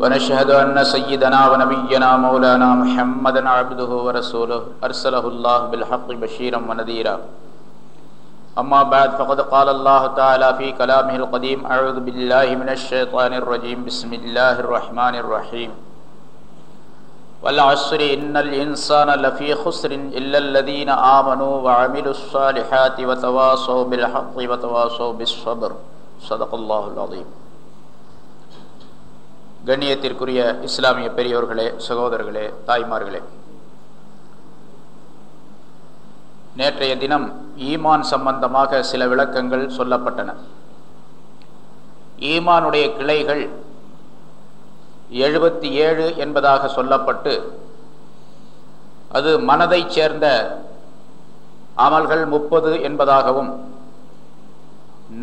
ونشهد أن سيدنا ونبينا مولانا محمدا عبده ورسوله أرسله الله بالحق بشيرا ونذيرا. أما بعد فقد قال الله تعالى في كلامه القديم أعوذ بالله من الشيطان الرجيم. بسم الله الرحمن الرحيم. والعصر إن الإنسان لفي خسر إلا الذين آمنوا وعملوا الصالحات وتواصوا بالحق وتواصوا بالصبر. صدق الله العظيم. கண்ணியத்திற்குரிய இஸ்லாமிய பெரியோர்களே சகோதரர்களே தாய்மார்களே. நேற்றைய தினம் ஈமான் சம்பந்தமாக சில விளக்கங்கள் சொல்லப்பட்டன. ஈமானுடைய கிளைகள் எழுபத்தி ஏழு என்பதாக சொல்லப்பட்டு அது மனதைச் சேர்ந்த அமல்கள் முப்பது என்பதாகவும்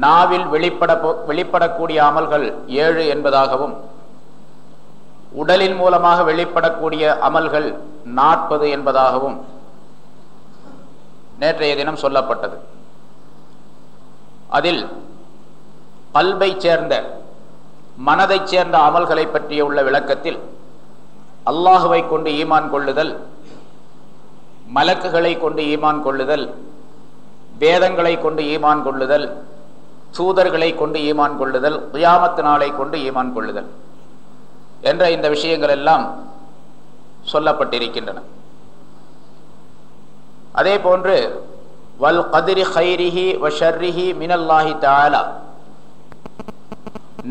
நாவில் வெளிப்பட வெளிப்படக்கூடிய அமல்கள் ஏழு என்பதாகவும் உடலின் மூலமாக வெளிப்படக்கூடிய அமல்கள் நாற்பது என்பதாகவும் நேற்றைய தினம் சொல்லப்பட்டது. அதில் பல்பை சேர்ந்த மனதைச் சேர்ந்த அமல்களை பற்றிய உள்ள விளக்கத்தில் அல்லாஹுவை கொண்டு ஈமான் கொள்ளுதல் மலக்குகளை கொண்டு ஈமான் கொள்ளுதல் வேதங்களை கொண்டு ஈமான் கொள்ளுதல் தூதர்களை கொண்டு ஈமான் கொள்ளுதல் குயாமத்து நாளை கொண்டு ஈமான் கொள்ளுதல். என்ற இந்த விஷயங்கள் எல்லாம் சொல்லப்பட்டிருக்கின்றன. அதே போன்று வல் கதிரி ஹைரிஹி வஷர்ரிஹி மினல்லாஹி தாலா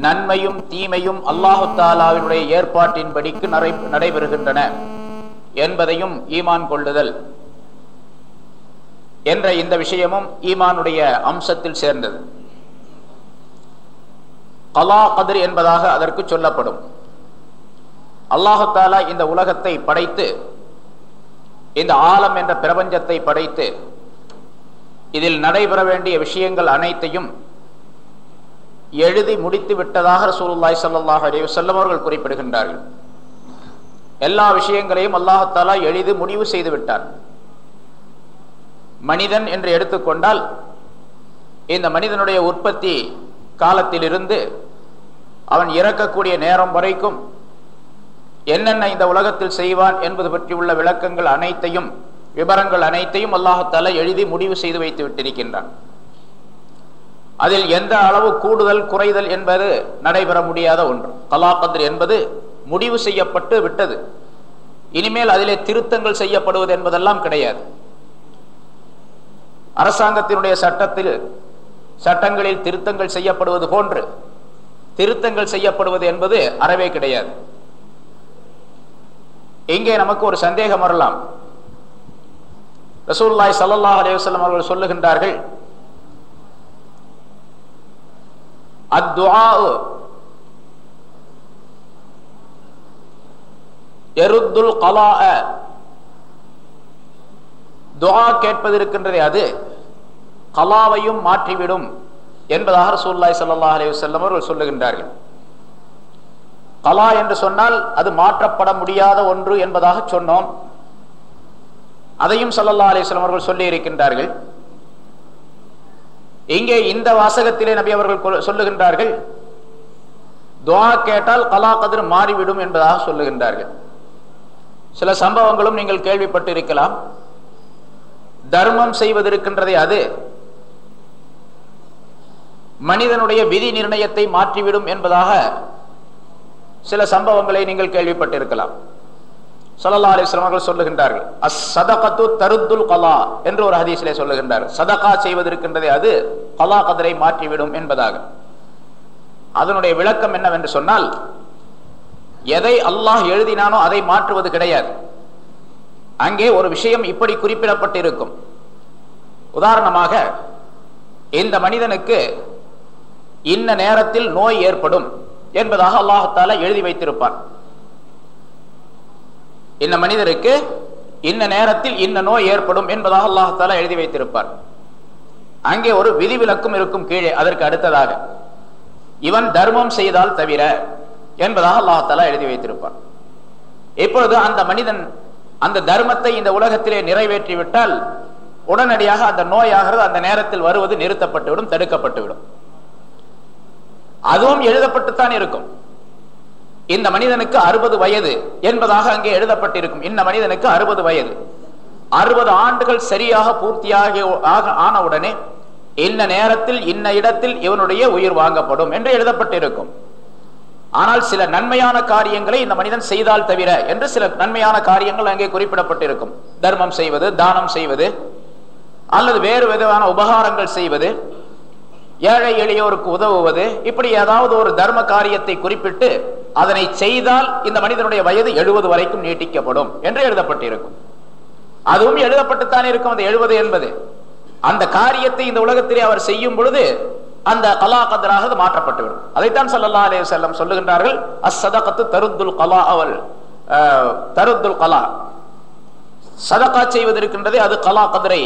நன்மையும் தீமையும் அல்லாஹு தாலாவினுடைய ஏற்பாட்டின்படிக்கு நடைபெறுகின்றன என்பதையும் ஈமான் கொள்ளுதல் என்ற இந்த விஷயமும் ஈமானுடைய அம்சத்தில் சேர்ந்தது. கலா கதிர் என்பதாக அதற்கு சொல்லப்படும். அல்லாஹாலா இந்த உலகத்தை படைத்து இந்த ஆலம் என்ற பிரபஞ்சத்தை படைத்து இதில் நடைபெற வேண்டிய விஷயங்கள் அனைத்தையும் எழுதி முடித்து விட்டதாக ரசூலுல்லாய் சல்லாஹ் அலைவசல்லம் அவர்கள் குறிப்பிடுகின்றார்கள். எல்லா விஷயங்களையும் அல்லாஹாலா எழுதி முடிவு செய்து விட்டார். மனிதன் என்று எடுத்துக்கொண்டால் இந்த மனிதனுடைய உற்பத்தி காலத்திலிருந்து அவன் இறக்கக்கூடிய நேரம் வரைக்கும் என்னென்ன இந்த உலகத்தில் செய்வான் என்பது பற்றி உள்ள விளக்கங்கள் அனைத்தையும் விவரங்கள் அனைத்தையும் அல்லாஹத்தால எழுதி முடிவு செய்து வைத்து விட்டிருக்கின்றான். அதில் எந்த அளவு கூடுதல் குறைதல் என்பது நடைபெற முடியாத ஒன்று. கலாபத்ர் என்பது முடிவு செய்யப்பட்டு விட்டது. இனிமேல் அதிலே திருத்தங்கள் செய்யப்படுவது என்பதெல்லாம் கிடையாது. அரசாங்கத்தினுடைய சட்டத்தில் சட்டங்களில் திருத்தங்கள் செய்யப்படுவது போன்று திருத்தங்கள் செய்யப்படுவது என்பது அறவே கிடையாது. இங்கே நமக்கு ஒரு சந்தேகம் வரலாம்? ரசூல்லாய் சல்லாஹ் அலைவசல்லம் அவர்கள் சொல்லுகின்றார்கள் அத்வா எருத்துல் கலா துவா கேட்பது இருக்கின்றதே அது கலாவையும் மாற்றிவிடும் என்பதாக ரசூல்லாய் சல்லாஹ் அலி அவர்கள் சொல்லுகின்றார்கள். கலா என்று சொன்னால் அது மாற்றப்பட முடியாத ஒன்று என்பதாக சொன்னோம். அதையும் சல்லல்லா அலிஸ்லாம் அவர்கள் சொல்லி இருக்கின்றார்கள். இங்கே இந்த வாசகத்திலே நபி அவர்கள் சொல்லுகின்றார்கள் துவா கேட்டால் கலா கதிர் மாறிவிடும் என்பதாக சொல்லுகின்றார்கள். சில சம்பவங்களும் நீங்கள் கேள்விப்பட்டு இருக்கலாம் தர்மம் செய்வதற்கின்றதே அது மனிதனுடைய விதி நிர்ணயத்தை மாற்றிவிடும் என்பதாக சில சம்பவங்களை நீங்கள் கேள்விப்பட்டிருக்கலாம். சல்லா அலிஸ்லாம் அவர்கள் சொல்லுகின்றார்கள் அஸ் சதகத்து தருத்துல் கலா என்று ஒரு ஹதீஸிலே சொல்லுகின்றார். சதகா செய்வதற்கின்றதே அது கலா கதிரை மாற்றிவிடும் என்பதாக. அதனுடைய விளக்கம் என்னவென்று சொன்னால் எதை அல்லாஹ் எழுதினானோ அதை மாற்றுவது கிடையாது. அங்கே ஒரு விஷயம் இப்படி குறிப்பிடப்பட்டிருக்கும். உதாரணமாக இந்த மனிதனுக்கு இன்ன நேரத்தில் நோய் ஏற்படும். என்பதாக அல்லாஹால எழுதி வைத்திருப்பான் இந்த மனிதருக்கு இந்த நேரத்தில் இந்த நோய் ஏற்படும் என்பதாக அல்லாஹால எழுதி வைத்திருப்பார். அங்கே ஒரு விதிவிலக்கும் இருக்கும் கீழே அதற்கு அடுத்ததாக இவன் தர்மம் செய்தால் தவிர என்பதாக அல்லாஹால எழுதி வைத்திருப்பார். இப்பொழுது அந்த மனிதன் அந்த தர்மத்தை இந்த உலகத்திலே நிறைவேற்றி விட்டால் உடனடியாக அந்த நோயாகிறது அந்த நேரத்தில் வருவது நிறுத்தப்பட்டுவிடும் தடுக்கப்பட்டுவிடும். அதுவும் எழுதப்பட்டுத்தான் இருக்கும். இந்த மனிதனுக்கு அறுபது வயது என்பதாக அங்கே எழுதப்பட்டிருக்கும். இந்த மனிதனுக்கு அறுபது வயது. அறுபது ஆண்டுகள் சரியாக பூர்த்தியாகிய ஆனவுடனே இன்ன நேரத்தில் இன்ன இடத்தில் இவனுடைய உயிர் வாங்கப்படும் என்று எழுதப்பட்டிருக்கும். ஆனால் சில நன்மையான காரியங்களை இந்த மனிதன் செய்தால் தவிர என்று சில நன்மையான காரியங்கள் அங்கே குறிப்பிடப்பட்டிருக்கும். தர்மம் செய்வது தானம் செய்வது அல்லது வேறு விதமான உபகாரங்கள் செய்வது ஏழை எளியோருக்கு உதவுவது இப்படி ஏதாவது ஒரு தர்ம காரியத்தை குறிப்பிட்டு அதனை செய்தால் இந்த மனிதனுடைய வயது எழுபது வரைக்கும் நீட்டிக்கப்படும் என்று எழுதப்பட்டிருக்கும். அதுவும் எழுதப்பட்டுத்தான் இருக்கும் அந்த எழுபது என்பது. அந்த காரியத்தை இந்த உலகத்திலே அவர் செய்யும் பொழுது அந்த கலா கதராக மாற்றப்பட்டுவிடும். அதைத்தான் சல்லா அலே செல்லம் சொல்லுகின்றார்கள் அசதகத்து தருத்துல் கலா அவள் தருத்துல் கலா. சதகா செய்வதற்கின்றதே அது கலா கதிரை.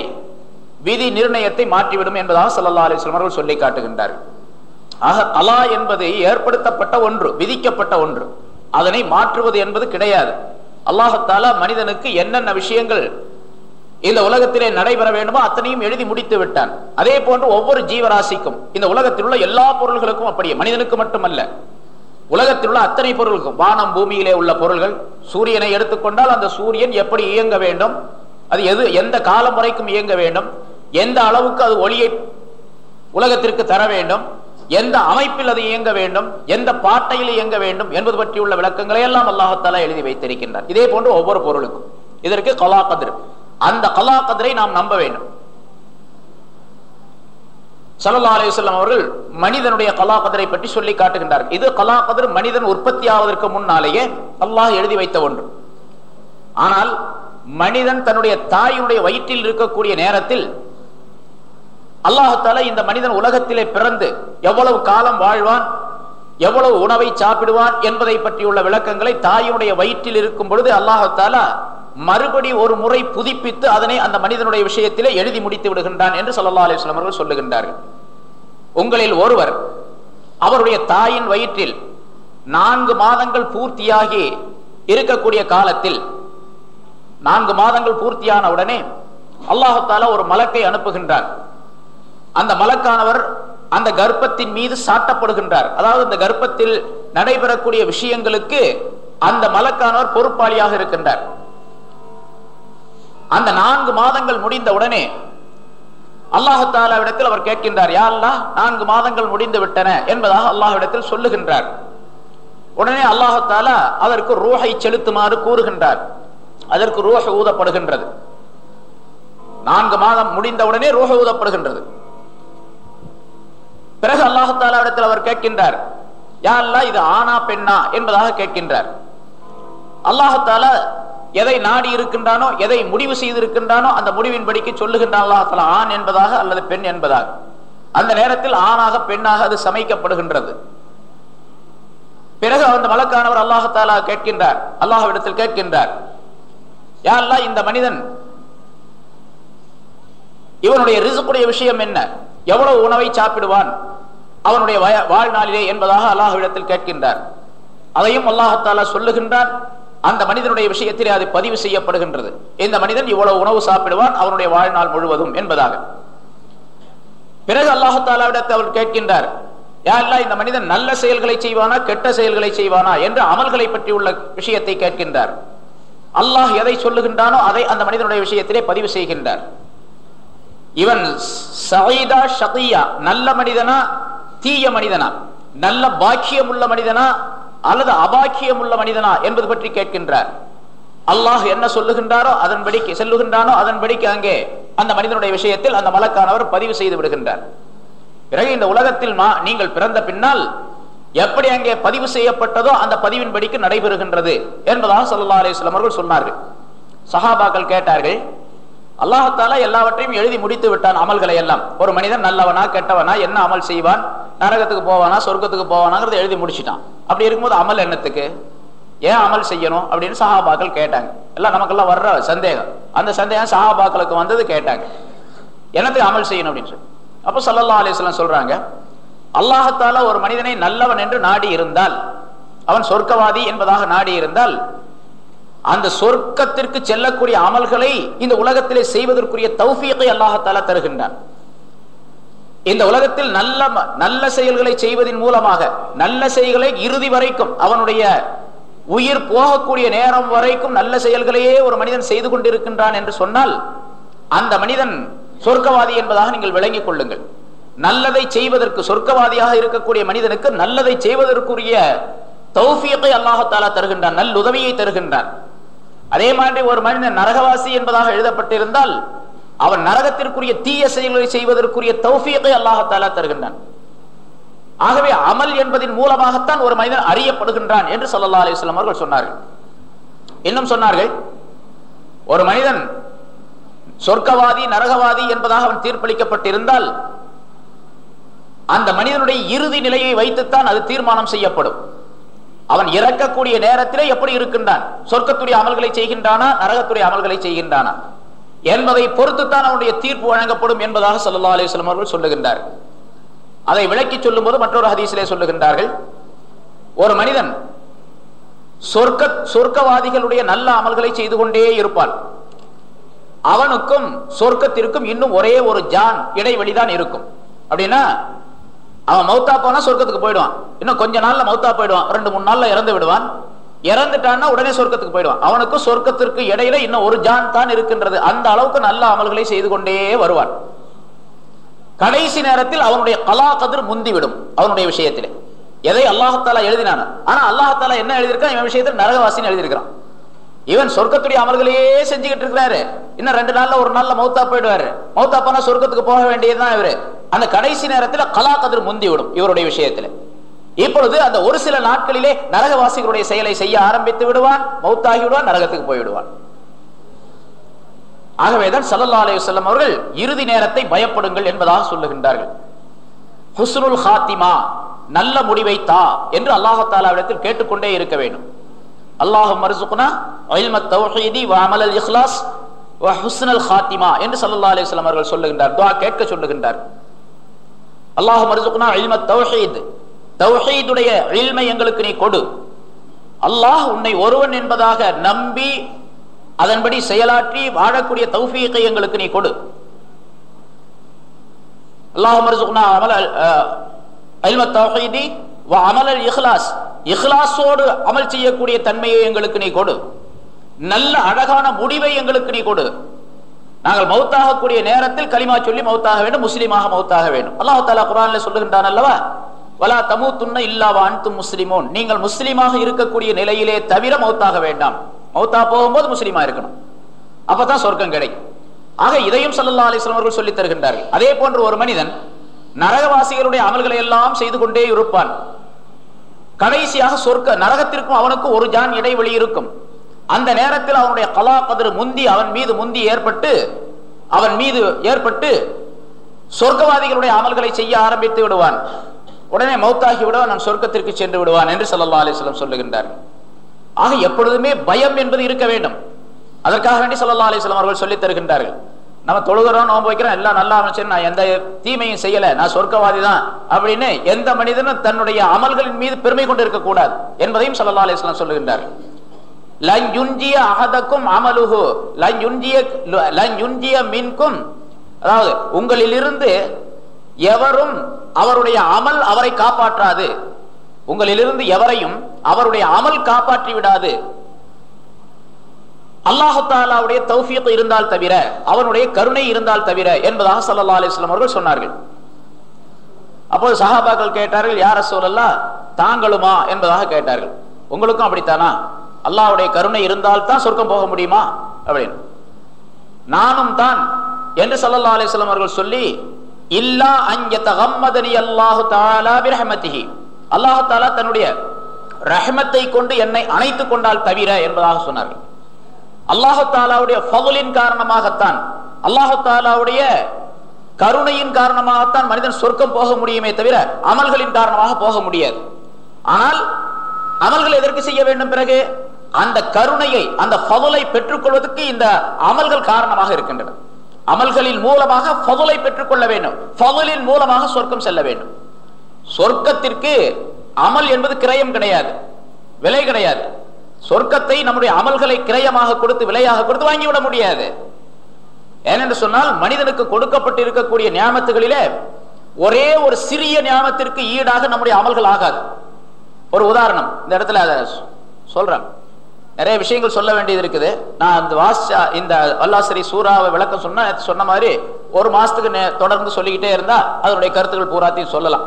விதி நிர்ணயத்தை மாற்றிவிடும் என்பதாக சல்லா அலிஸ்லம் அவர்கள் சொல்லி காட்டுகின்றார்கள். ஆக கலா என்பது ஏற்படுத்தப்பட்ட ஒன்று விதிக்கப்பட்ட ஒன்று. அதனை மாற்றுவது என்பது கிடையாது. அல்லாஹத்தால மனிதனுக்கு என்னென்ன விஷயங்கள் இந்த உலகத்திலே நடைபெற வேண்டுமோ அத்தனையும் எழுதி முடித்து விட்டான். அதே போன்று ஒவ்வொரு ஜீவராசிக்கும் இந்த உலகத்தில் உள்ள எல்லா பொருள்களுக்கும் அப்படியே மனிதனுக்கு மட்டுமல்ல உலகத்தில் உள்ள அத்தனை பொருளுக்கும் வானம் பூமியிலே உள்ள பொருள்கள் சூரியனை எடுத்துக்கொண்டால் அந்த சூரியன் எப்படி இயங்க வேண்டும் அது எது எந்த காலம் வரைக்கும் இயங்க வேண்டும் எந்த அளவுக்கு அது ஒளியை உலகத்திற்கு தர வேண்டும் எந்த அமைப்பில் அது இயங்க வேண்டும் எந்த பாட்டையில் இயங்க வேண்டும் என்பது பற்றியுள்ள விளக்கங்களை எல்லாம் அல்லாஹத்தாலா எழுதி வைத்திருக்கின்றார். இதே போன்று ஒவ்வொரு பொருளுக்கும். இதற்கு கலா கதிர். அந்த கலா கதிரை நாம் நம்ப வேண்டும். சல்லா அலிவல்லம் அவர்கள் மனிதனுடைய கலா கதிரை பற்றி சொல்லி காட்டுகின்றார்கள். இது கலா கதிர் மனிதன் உற்பத்தி ஆவதற்கு முன்னாலேயே அல்லாஹ் எழுதி வைத்த ஒன்று. ஆனால் மனிதன் தன்னுடைய தாயினுடைய வயிற்றில் இருக்கக்கூடிய நேரத்தில் அல்லாஹால இந்த மனிதன் உலகத்திலே பிறந்து எவ்வளவு காலம் வாழ்வான் எவ்வளவு உணவை சாப்பிடுவான் என்பதை பற்றியுள்ள விளக்கங்களை தாயினுடைய வயிற்றில் இருக்கும் பொழுது அல்லாஹால மறுபடி ஒரு முறை புதுப்பித்து அதனை அந்த மனிதனுடைய விஷயத்திலே எழுதி முடித்து விடுகின்றான் என்று சொல்லல்லா அலிஸ்லாம் அவர்கள் சொல்லுகின்றார்கள். உங்களில் ஒருவர் அவருடைய தாயின் வயிற்றில் நான்கு மாதங்கள் பூர்த்தியாகி இருக்கக்கூடிய காலத்தில் நான்கு மாதங்கள் பூர்த்தியான உடனே அல்லாஹால ஒரு மலக்கை அனுப்புகின்றார் அந்த மலக்கானவர் அந்த கர்ப்பத்தின் மீது சாட்டப்படுகின்றார். அதாவது இந்த கர்ப்பத்தில் நடைபெறக்கூடிய விஷயங்களுக்கு அந்த மலக்கானவர் பொறுப்பாளியாக இருக்கின்றார். அந்த நான்கு மாதங்கள் முடிந்த உடனே அல்லாஹாலாவிடத்தில் அவர் கேட்கின்றார் யாருலா நான்கு மாதங்கள் முடிந்து விட்டன என்பதாக அல்லாஹ்விடத்தில் சொல்லுகின்றார். உடனே அல்லாஹாலா அதற்கு ரூஹை செலுத்துமாறு கூறுகின்றார். அதற்கு ரூஹ ஊதப்படுகின்றது. நான்கு மாதம் முடிந்த உடனே ரூஹ ஊதப்படுகின்றது. பிறகு அல்லாஹாலாவிடத்தில் அவர் கேட்கின்றார் யாரெல்லாம் இது ஆனா பெண்ணா? என்பதாக கேட்கின்றார். அல்லாஹால எதை நாடி இருக்கின்றானோ எதை முடிவு செய்திருக்கின்றானோ அந்த முடிவின் படிக்கு சொல்லுகின்றான் அல்லாஹால ஆண் என்பதாக அல்லது பெண் என்பதாக. அந்த நேரத்தில் ஆணாக பெண்ணாக அது சமைக்கப்படுகின்றது. பிறகு அந்த வழக்கானவர் அல்லாஹாலா கேட்கின்றார் அல்லாஹ்விடத்தில் கேட்கின்றார் யாரெல்லாம் இந்த மனிதன் இவனுடைய ரிசுக்குடைய விஷயம் என்ன? எவ்வளவு உணவை சாப்பிடுவான் அவனுடைய வாழ்நாளிலே என்பதாக அல்லாஹுவிடத்தில் கேட்கின்றார். அதையும் அல்லாஹத்தாலா சொல்லுகின்றான். அந்த மனிதனுடைய விஷயத்திலே அது பதிவு செய்யப்படுகின்றது. இந்த மனிதன் இவ்வளவு உணவு சாப்பிடுவான் அவனுடைய வாழ்நாள் முழுவதும் என்பதாக. பிறகு அல்லாஹாலாவிடத்தை அவர் கேட்கின்றார் யாரெல்லாம் இந்த மனிதன் நல்ல செயல்களை செய்வானா கெட்ட செயல்களை செய்வானா? என்று அமல்களை பற்றி உள்ள விஷயத்தை கேட்கின்றார். அல்லாஹ் எதை சொல்லுகின்றானோ அதை அந்த மனிதனுடைய விஷயத்திலே பதிவு செய்கின்றார். இவன் சைதா ஷகியா நல்ல மனிதனா தீய மனிதனா நல்ல பாக்கியம் உள்ள மனிதனா அல்லது அபாக்கியம் உள்ள மனிதனா என்பது பற்றி கேட்கின்றார். அல்லாஹ் என்ன சொல்லுகின்றாரோ அதன்படிக்கு செல்லுகின்றானோ அதன்படிக்கு அங்கே அந்த மனிதனுடைய விஷயத்தில் அந்த மலக்கானவர் பதிவு செய்து விடுகின்றார். பிறகு இந்த உலகத்தில் நீங்கள் பிறந்த பின்னால் எப்படி அங்கே பதிவு செய்யப்பட்டதோ அந்த பதிவின்படிக்கு நடைபெறுகின்றது என்பதாக சல்லா அலிஸ்லாம் அவர்கள் சொன்னார்கள். சஹாபாக்கள் கேட்டார்கள் அல்லாஹால எல்லாவற்றையும் எழுதி முடித்து விட்டான் அமல்களை எல்லாம் ஒரு மனிதன் நல்லவனா கெட்டவனா என்ன அமல் செய்வான் நரகத்துக்கு போவானா சொர்க்கத்துக்கு போவானாங்கிறத எழுதி முடிச்சிட்டான். அப்படி இருக்கும்போது அமல் என்னத்துக்கு? ஏன் அமல் செய்யணும் அப்படின்னு சஹாபாக்கள் கேட்டாங்க. எல்லாம் நமக்கெல்லாம் வர்ற சந்தேகம். அந்த சந்தேகம் சஹாபாக்களுக்கு வந்தது கேட்டாங்க. என்னத்துக்கு அமல் செய்யணும் அப்படின்னு சொல்லி. அப்போ சல்லா அலிஸ்லாம் சொல்றாங்க அல்லாஹத்தால ஒரு மனிதனை நல்லவன் என்று நாடி இருந்தால் அவன் சொர்க்கவாதி என்பதாக நாடி இருந்தால் அந்த சொர்க்கத்திற்கு செல்லக்கூடிய அமல்களை இந்த உலகத்திலே செய்வதற்குரிய தௌஃபியத்தை அல்லாஹத்தால தருகின்றான். இந்த உலகத்தில் நல்ல நல்ல செயல்களை செய்வதன் மூலமாக நல்ல செயல்களை இறுதி வரைக்கும் அவனுடைய உயிர் போகக்கூடிய நேரம் வரைக்கும் நல்ல செயல்களையே ஒரு மனிதன் செய்து கொண்டிருக்கின்றான் என்று சொன்னால் அந்த மனிதன் சொர்க்கவாதி என்பதாக நீங்கள் விளங்கிக் கொள்ளுங்கள். நல்லதை செய்வதற்கு சொர்க்கவாதியாக இருக்கக்கூடிய மனிதனுக்கு நல்லதை செய்வதற்குரிய தௌஃபியத்தை அல்லாஹாலா தருகின்றான் நல்லுதவியை தருகின்றான். அதே மாதிரி ஒரு மனிதன் நரகவாசி என்பதாக எழுதப்பட்டிருந்தால் அவன் நரகத்திற்குரிய தீய செயல்களை செய்வதற்குரிய தௌஃபியத்தை அல்லாஹாலா தருகின்றான். ஆகவே அமல் என்பதின் மூலமாகத்தான் ஒரு மனிதன் அறியப்படுகின்றான் என்று சொல்லல்லா அலிஸ்லாம் அவர்கள் சொன்னார்கள். இன்னும் சொன்னார்கள் ஒரு மனிதன் சொர்க்கவாதி நரகவாதி என்பதாக அவன் தீர்ப்பளிக்கப்பட்டிருந்தால் அந்த மனிதனுடைய இறுதி நிலையை வைத்துத்தான் அது தீர்மானம் செய்யப்படும். அவன் இறக்கக்கூடிய நேரத்திலே எப்படி இருக்கின்றான்? சொர்க்கத்துடைய அமல்களை செய்கின்றானா? நரகத்துடைய அமல்களை செய்கின்றானா? என்பதை பொறுத்துத்தான் அவனுடைய தீர்ப்பு வழங்கப்படும் என்பதாக சல்லா அலிஸ்லாம் அவர்கள் சொல்லுகின்றார் அதை விளக்கி சொல்லும் போது மற்றொரு ஹதீசிலே சொல்லுகின்றார்கள். ஒரு மனிதன் சொர்க்க சொர்க்கவாதிகளுடைய நல்ல அமல்களை செய்து கொண்டே இருப்பான். அவனுக்கும் சொர்க்கத்திற்கும் இன்னும் ஒரே ஒரு ஜான் இடைவெளிதான் இருக்கும். அப்படின்னா அவன் மௌத்தா போனா சொர்க்கத்துக்கு போயிடுவான். இன்னும் கொஞ்ச நாள்ல மௌத்தா போயிடுவான். ரெண்டு மூணு நாள்ல இறந்து விடுவான். இறந்துட்டான்னா உடனே சொர்க்கத்துக்கு போயிடுவான். அவனுக்கும் சொர்க்கத்திற்கு இடையில இன்னும் ஒரு ஜான் தான் இருக்கின்றது. அந்த அளவுக்கு நல்ல அமல்களை செய்து கொண்டே வருவான். கடைசி நேரத்தில் அவனுடைய கலா கதிர் முந்திவிடும் அவனுடைய விஷயத்திலே. எதை அல்லாஹத்தாலா எழுதினான. ஆனா அல்லாஹத்தாலா என்ன எழுதியிருக்கான்? இவன் விஷயத்தில் நரகவாசின்னு எழுதியிருக்கிறான். இவன் சொர்க்கத்துடைய அமல்களையே செஞ்சுக்கிட்டு இருக்கிறாரு. இன்னும் ரெண்டு நாள்ல ஒரு நாள்ல மௌத்தா போயிடுவாரு. மௌத்தா போனா சொர்க்கத்துக்கு போக வேண்டியதுதான் இவரு. அந்த கடைசி நேரத்தில் கலா கதிர் முந்தி விடும் இவருடைய விஷயத்துல. இப்பொழுது அந்த ஒரு சில நாட்களிலே நரகவாசிகளுடைய செயலை செய்ய ஆரம்பித்து விடுவான் மௌத்தாகி விடுவான் நரகத்துக்கு போய்விடுவான் ஆகவேதான் சல்லா அலி வல்லம் அவர்கள் இறுதி நேரத்தை பயப்படுங்கள் என்பதாக சொல்லுகின்றார்கள். ஹுஸ்னுல் ஹாத்திமா நல்ல முடிவை தா என்று அல்லாஹாலாவிடத்தில் கேட்டுக்கொண்டே இருக்க வேண்டும். அல்லாஹு மர்சுகுனா வ ஹாத்திமா என்று சல்லா அலி வல்லம் அவர்கள் சொல்லுகின்றார் துவா கேட்க சொல்லுகின்றார். அல்லாஹு மருசுக்குனா இல்ம தௌஹீத். தௌஹீதுடைய இல்மை எங்களுக்கு நீ கொடு. அல்லாஹ் உன்னை ஒருவன் என்பதாக நம்பி அதன்படி செயலாற்றி வாழக்கூடிய தௌஃபீக்கை எங்களுக்கு நீ கொடு. அல்லாஹு மருசுக்குனா அமல் இல்ம தௌஹீதி அமலல் இஹ்லாஸ். இஹ்லாஸோடு அமல் செய்யக்கூடிய தன்மையை எங்களுக்கு நீ கொடு. நல்ல அழகான முடிவை எங்களுக்கு நீ கொடு. நாங்கள் மௌத்தாகக்கூடிய நேரத்தில் களிமா சொல்லி மௌத்தாக வேண்டும் முஸ்லீமாக மௌத்தாக வேண்டும். அல்லாஹு தாலா குரான்ல சொல்லுகின்றான் அல்லவா? வலா தமு துண்ண இல்லாவா அன்தும் முஸ்லிமோன். நீங்கள் முஸ்லீமாக இருக்கக்கூடிய நிலையிலே தவிர மௌத்தாக வேண்டாம். மௌத்தா போகும்போது முஸ்லீமா இருக்கணும். அப்பதான் சொர்க்கம் கிடைக்கும். ஆக இதையும் சல்லா அலிஸ்லாம் அவர்கள் சொல்லித் தருகின்றார்கள். அதே போன்று ஒரு மனிதன் நரகவாசிகளுடைய அமல்களை எல்லாம் செய்து கொண்டே இருப்பான். கடைசியாக சொர்க்க நரகத்திற்கும் அவனுக்கும் ஒரு ஜான் இடைவெளி இருக்கும். அந்த நேரத்தில் அவனுடைய கலா முந்தி அவன் மீது முந்தி ஏற்பட்டு அவன் மீது ஏற்பட்டு சொர்க்கவாதிகளுடைய அமல்களை செய்ய ஆரம்பித்து விடுவான். உடனே மௌத்தாகி விட நான் சொர்க்கத்திற்கு சென்று விடுவான் என்று சல்லா அலிஸ்லம் சொல்லுகின்றார்கள் ஆக எப்பொழுதுமே பயம் என்பது இருக்க வேண்டும். அதற்காக வேண்டி சல்லா அலிஸ்லாம் அவர்கள் சொல்லித் தருகின்றார்கள். நம்ம தொழுகிறோம் நோம்பு வைக்கிறோம் எல்லாம் நல்லா அமைச்சர் நான் எந்த தீமையும் செய்யல நான் சொர்க்கவாதி தான் அப்படின்னு எந்த மனிதனும் தன்னுடைய அமல்களின் மீது பெருமை கொண்டு இருக்கக்கூடாது என்பதையும் சல்லா அலிஸ்லாம் சொல்லுகின்றார்கள். அகதக்கும் அமலுகு லஞ்சுஞ்சிய லஞ்சுஞ்சிய மின்கும் அதாவது உங்களிலிருந்து எவரும் அவருடைய அமல் அவரை காப்பாற்றாது. உங்களிலிருந்து எவரையும் அவருடைய அமல் காப்பாற்றி விடாது. அல்லாஹாலாவுடைய தௌஃபியத் இருந்தால் தவிர அவனுடைய கருணை இருந்தால் தவிர என்பதாக சல்லா அலிஸ்லாம் அவர்கள் சொன்னார்கள். அப்போது சஹாபாக்கள் கேட்டார்கள் யார சொல்லலாம் தாங்களுமா? என்பதாக கேட்டார்கள். உங்களுக்கும் அப்படித்தானா? அல்லாஹ்வுடைய கருணை இருந்தால்தான் சொர்க்கம் போக முடியுமா? அப்படின்னு. நானும் தான் என்று சல்லா அலிஸ்லாம் அவர்கள் சொல்லி இல்லா அஞ்சதகம்மதனி அல்லாஹு தாலா பிரஹமத்திஹி அல்லாஹு தாலா தன்னுடைய ரஹமத்தை கொண்டு என்னை அணைத்துக் கொண்டால் தவிர என்பதாக சொன்னார்கள். அல்லாஹு தாலாவுடைய ஃபகுலின் காரணமாகத்தான் அல்லாஹு தாலாவுடைய கருணையின் காரணமாகத்தான் மனிதன் சொர்க்கம் போக முடியுமே தவிர அமல்களின் காரணமாக போக முடியாது. ஆனால் அமல்கள் எதற்கு செய்ய வேண்டும் பிறகு? அந்த கருணையை அந்த ஃபதுலை பெற்றுக்கொள்வதற்கு இந்த அமல்கள் காரணமாக இருக்கின்றன. அமல்களின் மூலமாக ஃபதுலை பெற்றுக்கொள்ள வேண்டும். பதுலின் மூலமாக சொர்க்கம் செல்ல வேண்டும். சொர்க்கத்திற்கு அமல் என்பது கிரயம் கிடையாது. விலை கிடையாது. சொர்க்கத்தை நம்முடைய அமல்களை கிரயமாக கொடுத்து விலையாக கொடுத்து வாங்கிவிட முடியாது. ஏனென்று சொன்னால் மனிதனுக்கு கொடுக்கப்பட்டு இருக்கக்கூடிய நியமத்துகளிலே ஒரே ஒரு சிறிய நியமத்திற்கு ஈடாக நம்முடைய அமல்கள் ஆகாது. ஒரு உதாரணம் இந்த இடத்துல அதை சொல்றேன். நிறைய விஷயங்கள் சொல்ல வேண்டியது இருக்குது. நான் இந்த வாச இந்த வல்லாசரி சூறாவை விளக்கம் சொன்ன சொன்ன மாதிரி ஒரு மாசத்துக்கு நே- தொடர்ந்து சொல்லிக்கிட்டே இருந்தா அதனுடைய கருத்துக்கள் பூராத்தையும் சொல்லலாம்.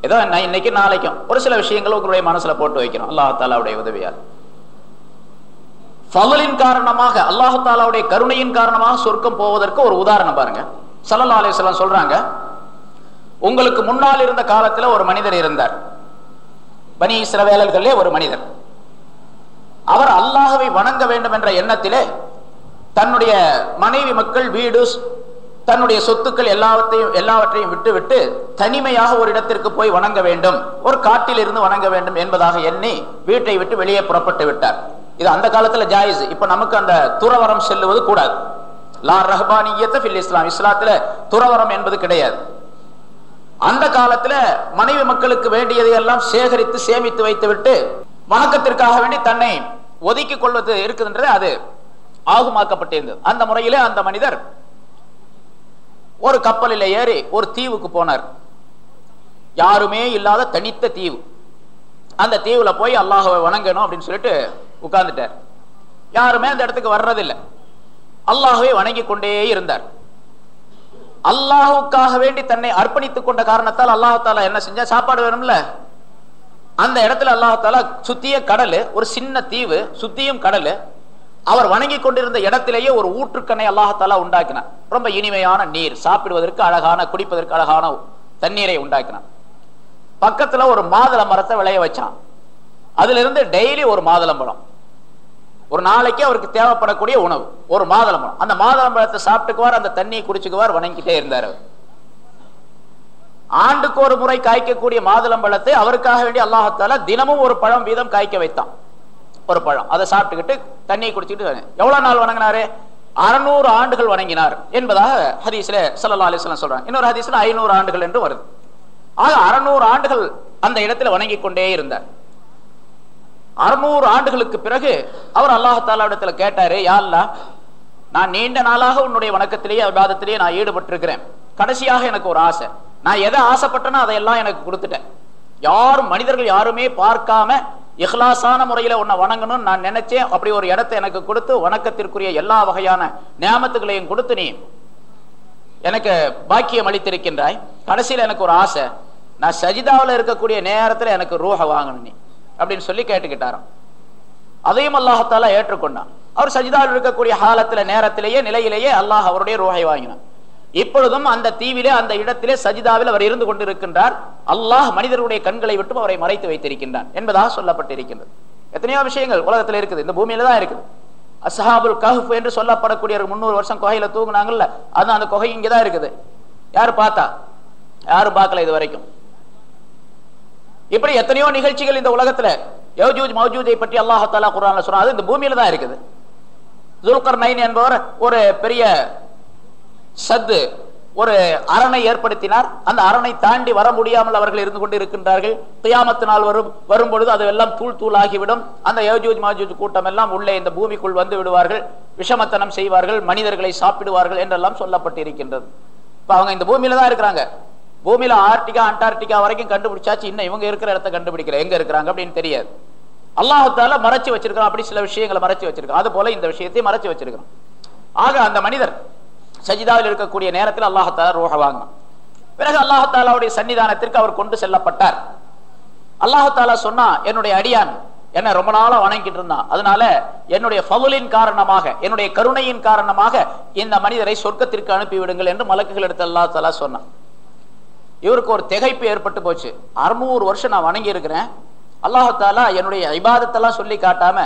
ஏதோ நான் இன்னைக்கு நாளைக்கும் ஒரு சில விஷயங்கள் உங்களுடைய மனசுல போட்டு வைக்கிறோம் அல்லாஹாலாவுடைய உதவியால். ஃபவலின் காரணமாக அல்லாஹாலாவுடைய கருணையின் காரணமாக சொர்க்கம் போவதற்கு ஒரு உதாரணம் பாருங்க. சல்லல்லா அலைஹிஸ்ஸலாம் சொல்றாங்க உங்களுக்கு முன்னால் இருந்த காலத்துல ஒரு மனிதர் இருந்தார். பனி இஸ்ரவேலர்களே ஒரு மனிதர். அவர் அல்லாஹவை வணங்க வேண்டும் என்ற எண்ணத்திலே தன்னுடைய மனைவி மக்கள் வீடு தன்னுடைய சொத்துக்கள் எல்லாத்தையும் எல்லாவற்றையும் விட்டுவிட்டு தனிமையாக ஒரு இடத்திற்கு போய் வணங்க வேண்டும். ஒரு காட்டில் இருந்து வணங்க வேண்டும் என்பதாக எண்ணி வீட்டை விட்டு வெளியே புறப்பட்டு விட்டார். இது அந்த காலத்துல ஜாயிஸ். இப்ப நமக்கு அந்த துறவரம் செல்லுவது கூடாது. லா ரஹ்பானியத்தில் இஸ்லாம். இஸ்லாத்துல துறவரம் என்பது கிடையாது. அந்த காலத்துல மனைவி மக்களுக்கு வேண்டியதை எல்லாம் சேகரித்து சேமித்து வைத்து விட்டு வணக்கத்திற்காக வேண்டி தன்னை ஒதுக்கிக் கொள்வது இருக்குதுன்றது அது ஆகுமாக்கப்பட்டிருந்தது. அந்த முறையிலே அந்த மனிதர் ஒரு கப்பலில் ஏறி ஒரு தீவுக்கு போனார். யாருமே இல்லாத தனித்த தீவு. அந்த தீவுல போய் அல்லாஹ்வை வணங்கணும் அப்படின்னு சொல்லிட்டு உட்கார்ந்துட்டார். யாருமே அந்த இடத்துக்கு வர்றதில்லை. அல்லாஹுவை வணங்கி கொண்டே இருந்தார். அல்லாஹுக்காக வேண்டி தன்னை அர்ப்பணித்துக் கொண்ட காரணத்தால் அல்லாஹால என்ன செஞ்சா சாப்பாடு வேணும்ல? அந்த இடத்துல அல்லாஹால சுத்திய கடல் ஒரு சின்ன தீவு சுத்தியும் கடல் அவர் வணங்கி கொண்டிருந்த இடத்திலேயே ஒரு ஊற்றுக்கண்ணை அல்லாஹாலா உண்டாக்கினார் ரொம்ப இனிமையான நீர் சாப்பிடுவதற்கு அழகான குடிப்பதற்கு அழகான தண்ணீரை உண்டாக்கினான். பக்கத்துல ஒரு மாதுளம் மரத்தை விளைய வச்சான். அதுல இருந்து டெய்லி ஒரு மாதுளம்பழம் ஒரு நாளைக்கு அவருக்கு தேவைப்படக்கூடிய உணவு ஒரு மாதுளம்பழம் அந்த மாதுளம்பழத்தை சாப்பிட்டுக்குவார் அந்த தண்ணியை குடிச்சுக்குவார் வணங்கிட்டே இருந்தார் அவர். ஆண்டுக்கு ஒரு முறை காய்க்கக்கூடிய மாதுளம்பழத்தை அவருக்காக வேண்டி அல்லாஹத்தால தினமும் ஒரு பழம் வீதம் காய்க்க வைத்தான். ஒரு பழம். அதை சாப்பிட்டுக்கிட்டு தண்ணியை குடிச்சுக்கிட்டு எவ்வளவு நாள் வணங்கினாரு? அறுநூறு ஆண்டுகள் வணங்கினார் என்பதாக ஹதீஸ்ல சல்லா அலிஸ்லாம் சொல்றாங்க. இன்னொரு ஹதீஸ்ல ஐநூறு ஆண்டுகள் என்று வருது. ஆக அறுநூறு ஆண்டுகள் அந்த இடத்துல வணங்கி கொண்டே இருந்தார். அறுநூறு ஆண்டுகளுக்கு பிறகு அவர் அல்லாஹால இடத்துல கேட்டாரு யாழ்லா நான் நீண்ட நாளாக உன்னுடைய வணக்கத்திலேயே விவாதத்திலேயே நான் ஈடுபட்டிருக்கிறேன். கடைசியாக எனக்கு ஒரு ஆசை. நான் எதை ஆசைப்பட்டேனோ அதையெல்லாம் எனக்கு கொடுத்துட்டேன். யாரும் மனிதர்கள் யாருமே பார்க்காம இஹ்லாசான முறையில் உன்னை வணங்கணும்னு நான் நினைச்சேன். அப்படி ஒரு இடத்தை எனக்கு கொடுத்து வணக்கத்திற்குரிய எல்லா வகையான நியமத்துகளையும் கொடுத்து நீ எனக்கு பாக்கியம் அளித்திருக்கின்றாய். கடைசியில் எனக்கு ஒரு ஆசை நான் சஜிதாவில் இருக்கக்கூடிய நேரத்தில் எனக்கு ரூஹ வாங்கணும் நீ அப்படின்னு சொல்லி கேட்டுக்கிட்டாராம். அதையும் அல்லாஹால ஏற்றுக்கொண்டான். அவர் சஜிதாவில் இருக்கக்கூடிய காலத்தில் நேரத்திலேயே நிலையிலேயே அல்லாஹ் அவருடைய ரூஹை வாங்கினான். இப்பொழுதும் அந்த தீவிலே அந்த இடத்திலே சஜிதாவில் அவர் இருந்து கொண்டிருக்கின்றார். அல்லாஹ் மனிதர்களுடைய கண்களை விட்டும் அவரை மறைத்து வைத்திருக்கின்றான் என்பதாக சொல்லப்பட்டிருக்கின்றது. எத்தனையோ விஷயங்கள் உலகத்தில் இருக்குது. இந்த பூமியில தான் இருக்குது. அசஹாபுல் கஹ்ஃப் என்று சொல்லப்படக்கூடிய ஒரு முந்நூறு வருஷம் குகையில தூங்குனாங்கல்ல அது அந்த குகை இங்கதான் இருக்குது. யாரு பார்த்தா? யாரும் பார்க்கல இது வரைக்கும். இப்படி எத்தனையோ நிகழ்ச்சிகள் இந்த உலகத்துல. யோஜூஜ் மௌஜூஜை பற்றி அல்லாஹாலா குரான்ல சொன்னா அது இந்த பூமியில தான் இருக்குது. துல்கர் நைன் என்பவர் ஒரு பெரிய சத்து. ஒரு அரணை ஏற்படுத்தினார். அந்த அரணை தாண்டி வர முடியாமல் அவர்கள் இருந்து கொண்டு இருக்கின்றார்கள் கியாமத்து நாள் வரும் வரும்பொழுது அது எல்லாம் தூள் தூள் ஆகிவிடும் அந்த யோஜூஜ் மாஜூஜ் கூட்டம் எல்லாம் உள்ளே இந்த பூமிக்குள் வந்து விடுவார்கள். விஷமத்தனம் செய்வார்கள் மனிதர்களை சாப்பிடுவார்கள் என்றெல்லாம் சொல்லப்பட்டிருக்கின்றது. இப்போ அவங்க இந்த பூமியில தான் இருக்கிறாங்க. பூமியில ஆர்டிகா அண்டார்டிகா வரைக்கும் கண்டுபிடிச்சாச்சு. இன்னும் இவங்க இருக்கிற இடத்த கண்டுபிடிக்கல. எங்க இருக்கிறாங்க அப்படின்னு தெரியாது. அல்லாஹத்தால மறைச்சு வச்சிருக்கிறோம் அப்படி சில விஷயங்களை மறைச்சு வச்சிருக்கான் அது போல இந்த விஷயத்தை மறைச்சு வச்சிருக்கிறோம் ஆக அந்த மனிதர் சஜிதாவில் இருக்கக்கூடிய நேரத்தில் அல்லாஹால ரோஹ வாங்கினான். பிறகு அல்லாஹாலாவுடைய சன்னிதானத்திற்கு அவர் கொண்டு செல்லப்பட்டார். அல்லாஹாலா சொன்னா என்னுடைய அடியான் என்ன ரொம்ப நாளா வணங்கிட்டு இருந்தான். அதனால என்னுடைய பவுலின் காரணமாக என்னுடைய கருணையின் காரணமாக இந்த மனிதரை சொர்க்கத்திற்கு அனுப்பிவிடுங்கள் என்று மலக்குகள் எடுத்து அல்லா தலா சொன்னான். இவருக்கு ஒரு திகைப்பு ஏற்பட்டு போச்சு. அறுநூறு வருஷம் நான் வணங்கி இருக்கிறேன் அல்லாஹாலா என்னுடைய ஐபாதத்தெல்லாம் சொல்லி காட்டாம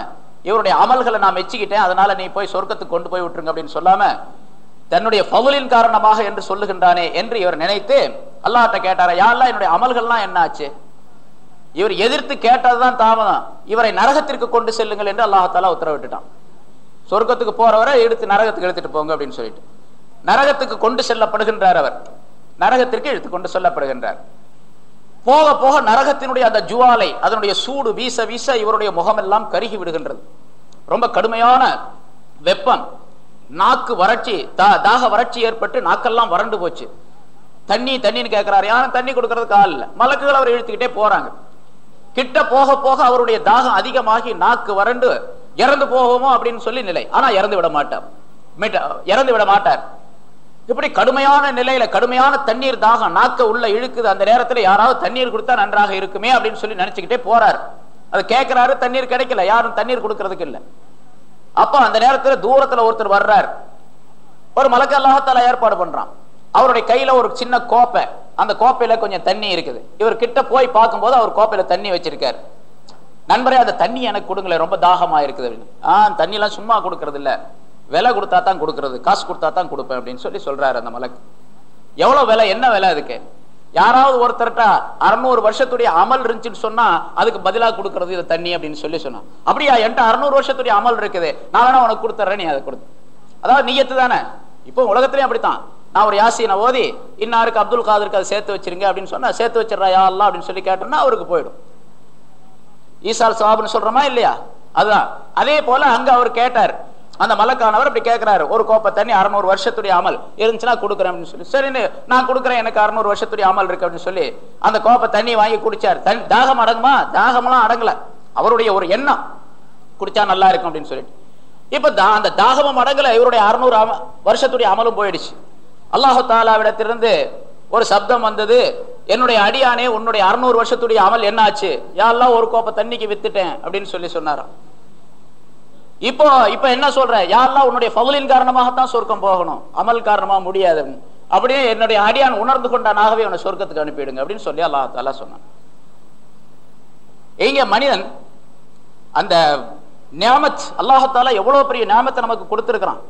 இவருடைய அமல்களை நான் மெச்சிக்கிட்டேன். அதனால நீ போய் சொர்க்கத்துக்கு கொண்டு போய் விட்டுருங்க அப்படின்னு சொல்லாம தன்னுடைய பவுலின் காரணமாக என்று சொல்லுகின்றானே என்று இவர் நினைத்து அல்லாட்ட கேட்டார யாரெல்லாம் என்னுடைய அமல்கள்லாம் என்னாச்சு? இவர் எதிர்த்து கேட்டதுதான் தாமதம். இவரை நரகத்திற்கு கொண்டு செல்லுங்கள் என்று அல்லாஹாலா உத்தரவிட்டுட்டான். சொர்க்கத்துக்கு போறவரை எடுத்து நரகத்துக்கு எடுத்துட்டு போங்க அப்படின்னு சொல்லிட்டு. நரகத்துக்கு கொண்டு செல்லப்படுகின்றார் அவர். நரகத்திற்கு எடுத்து கொண்டு செல்லப்படுகின்றார். போக போக நரகத்தினுடைய அந்த ஜுவாலை அதனுடைய சூடு வீச வீச இவருடைய முகமெல்லாம் கருகி விடுகின்றது. ரொம்ப கடுமையான வெப்பம். நாக்கு வறட்சி தா- தாக வறட்சி ஏற்பட்டு நாக்கெல்லாம் வறண்டு போச்சு. தண்ணி தண்ணின்னு கேட்கிறாரு யாரும் தண்ணி கொடுக்கறதுக்கு ஆள் இல்லை. மலக்குகள் அவர் இழுத்துக்கிட்டே போறாங்க. கிட்ட போக போக அவருடைய தாகம் அதிகமாகி நாக்கு வறண்டு இறந்து போவோமோ அப்படின்னு சொல்லி நிலை. ஆனா இறந்து விட மாட்டார். இறந்து விட மாட்டார். இப்படி கடுமையான நிலையில கடுமையான தண்ணீர் தாகம் நாக்க உள்ள இழுக்குது. அந்த நேரத்துல யாராவது தண்ணீர் கொடுத்தா நன்றாக இருக்குமே அப்படின்னு சொல்லி நினைச்சுக்கிட்டே போறாரு. அதை கேட்கிறாரு தண்ணீர் கிடைக்கல. யாரும் தண்ணீர் கொடுக்கறதுக்கு இல்ல. அப்ப அந்த நேரத்துல தூரத்துல ஒருத்தர் வர்றார். ஒரு மலக்கு அல்லாஹத்தால ஏற்பாடு பண்றான். அவருடைய கையில ஒரு சின்ன கோப்பை. அந்த கோப்பையில கொஞ்சம் தண்ணி இருக்குது. இவர் கிட்ட போய் பார்க்கும்போது அவர் கோப்பையில தண்ணி வச்சிருக்காரு. நண்பரே அந்த தண்ணி எனக்கு கொடுங்களேன் ரொம்ப தாகமா இருக்குது அப்படின்னு. ஆஹ் தண்ணி எல்லாம் சும்மா கொடுக்கறது இல்ல. விலை கொடுத்தா தான் கொடுக்கறது. காசு கொடுத்தா தான் கொடுப்பேன் அப்படின்னு சொல்லி சொல்றாரு அந்த மலக்கு. எவ்வளவு விலை? என்ன விலை அதுக்கு? யாராவது ஒருத்தர்கிட்ட அறுநூறு வருஷத்துடைய அமல் இருந்துச்சுன்னு சொன்னா அதுக்கு பதிலாக கொடுக்கறது இது தண்ணி அப்படின்னு சொல்லி சொன்னான். அப்படியா என்கிட்ட அறுநூறு வருஷத்துடைய அமல் இருக்குது. நான் வேணா உனக்கு கொடுத்துறேன் நீ அதை கொடுத்து. அதாவது நீயத்து தானே? இப்போ உலகத்திலயும் அப்படித்தான். நான் ஒரு யாசினை ஓதி இன்னாருக்கு அப்துல் காதருக்கு அதை சேர்த்து வச்சிருங்க அப்படின்னு சொன்னா சேர்த்து வச்சிடறா யாரெல்லாம் அப்படின்னு சொல்லி கேட்டோம்னா அவருக்கு போயிடும். ஈசால் சவாப்னு சொல்றோமா இல்லையா? அதுதான். அதே போல அங்க அவர் கேட்டார் அந்த மலக்கானவர் அப்படி கேட்கிறாரு ஒரு கோப்பை தண்ணி அறுநூறு வருஷத்துடைய அமல் இருந்துச்சுன்னா கொடுக்குறேன் அப்படின்னு சொல்லி. சரின்னு நான் கொடுக்குறேன் எனக்கு அறுநூறு வருஷத்துடைய அமல் இருக்கு அப்படின்னு சொல்லி அந்த கோப்பை தண்ணி வாங்கி குடிச்சார். தண்ணி தாகம் அடங்குமா? தாகமெல்லாம் அடங்கல. அவருடைய ஒரு எண்ணம் குடிச்சா நல்லா இருக்கும் அப்படின்னு சொல்லிட்டு. இப்ப அந்த தாகமும் அடங்கல இவருடைய அறுநூறு அம- வருஷத்துடைய அமலும் போயிடுச்சு. அல்லாஹு தாலாவிடத்திலிருந்து ஒரு சப்தம் வந்தது என்னுடைய அடியானே உன்னுடைய அறுநூறு வருஷத்துடைய அமல் என்னாச்சு? யாரெல்லாம் ஒரு கோப்பை தண்ணிக்கு வித்துட்டேன் அப்படின்னு சொல்லி சொன்னாராம். இப்போ இப்ப என்ன சொல்ற? யாரெல்லாம் உன்னுடைய பகுலின் காரணமாகத்தான் சொர்க்கம் போகணும்? அமல் காரணமா முடியாது. அப்படின்னு. அப்படியே என்னுடைய அடியான் உணர்ந்து கொண்டானாகவே அவனை சொர்க்கத்துக்கு அனுப்பிடுங்க அப்படின்னு சொல்லி அல்லா தாலா சொன்னான். இங்க மனிதன் அந்த நியாமத் அல்லாஹத்தாலா எவ்வளவு பெரிய நியாமத்தை நமக்கு கொடுத்திருக்கிறான்?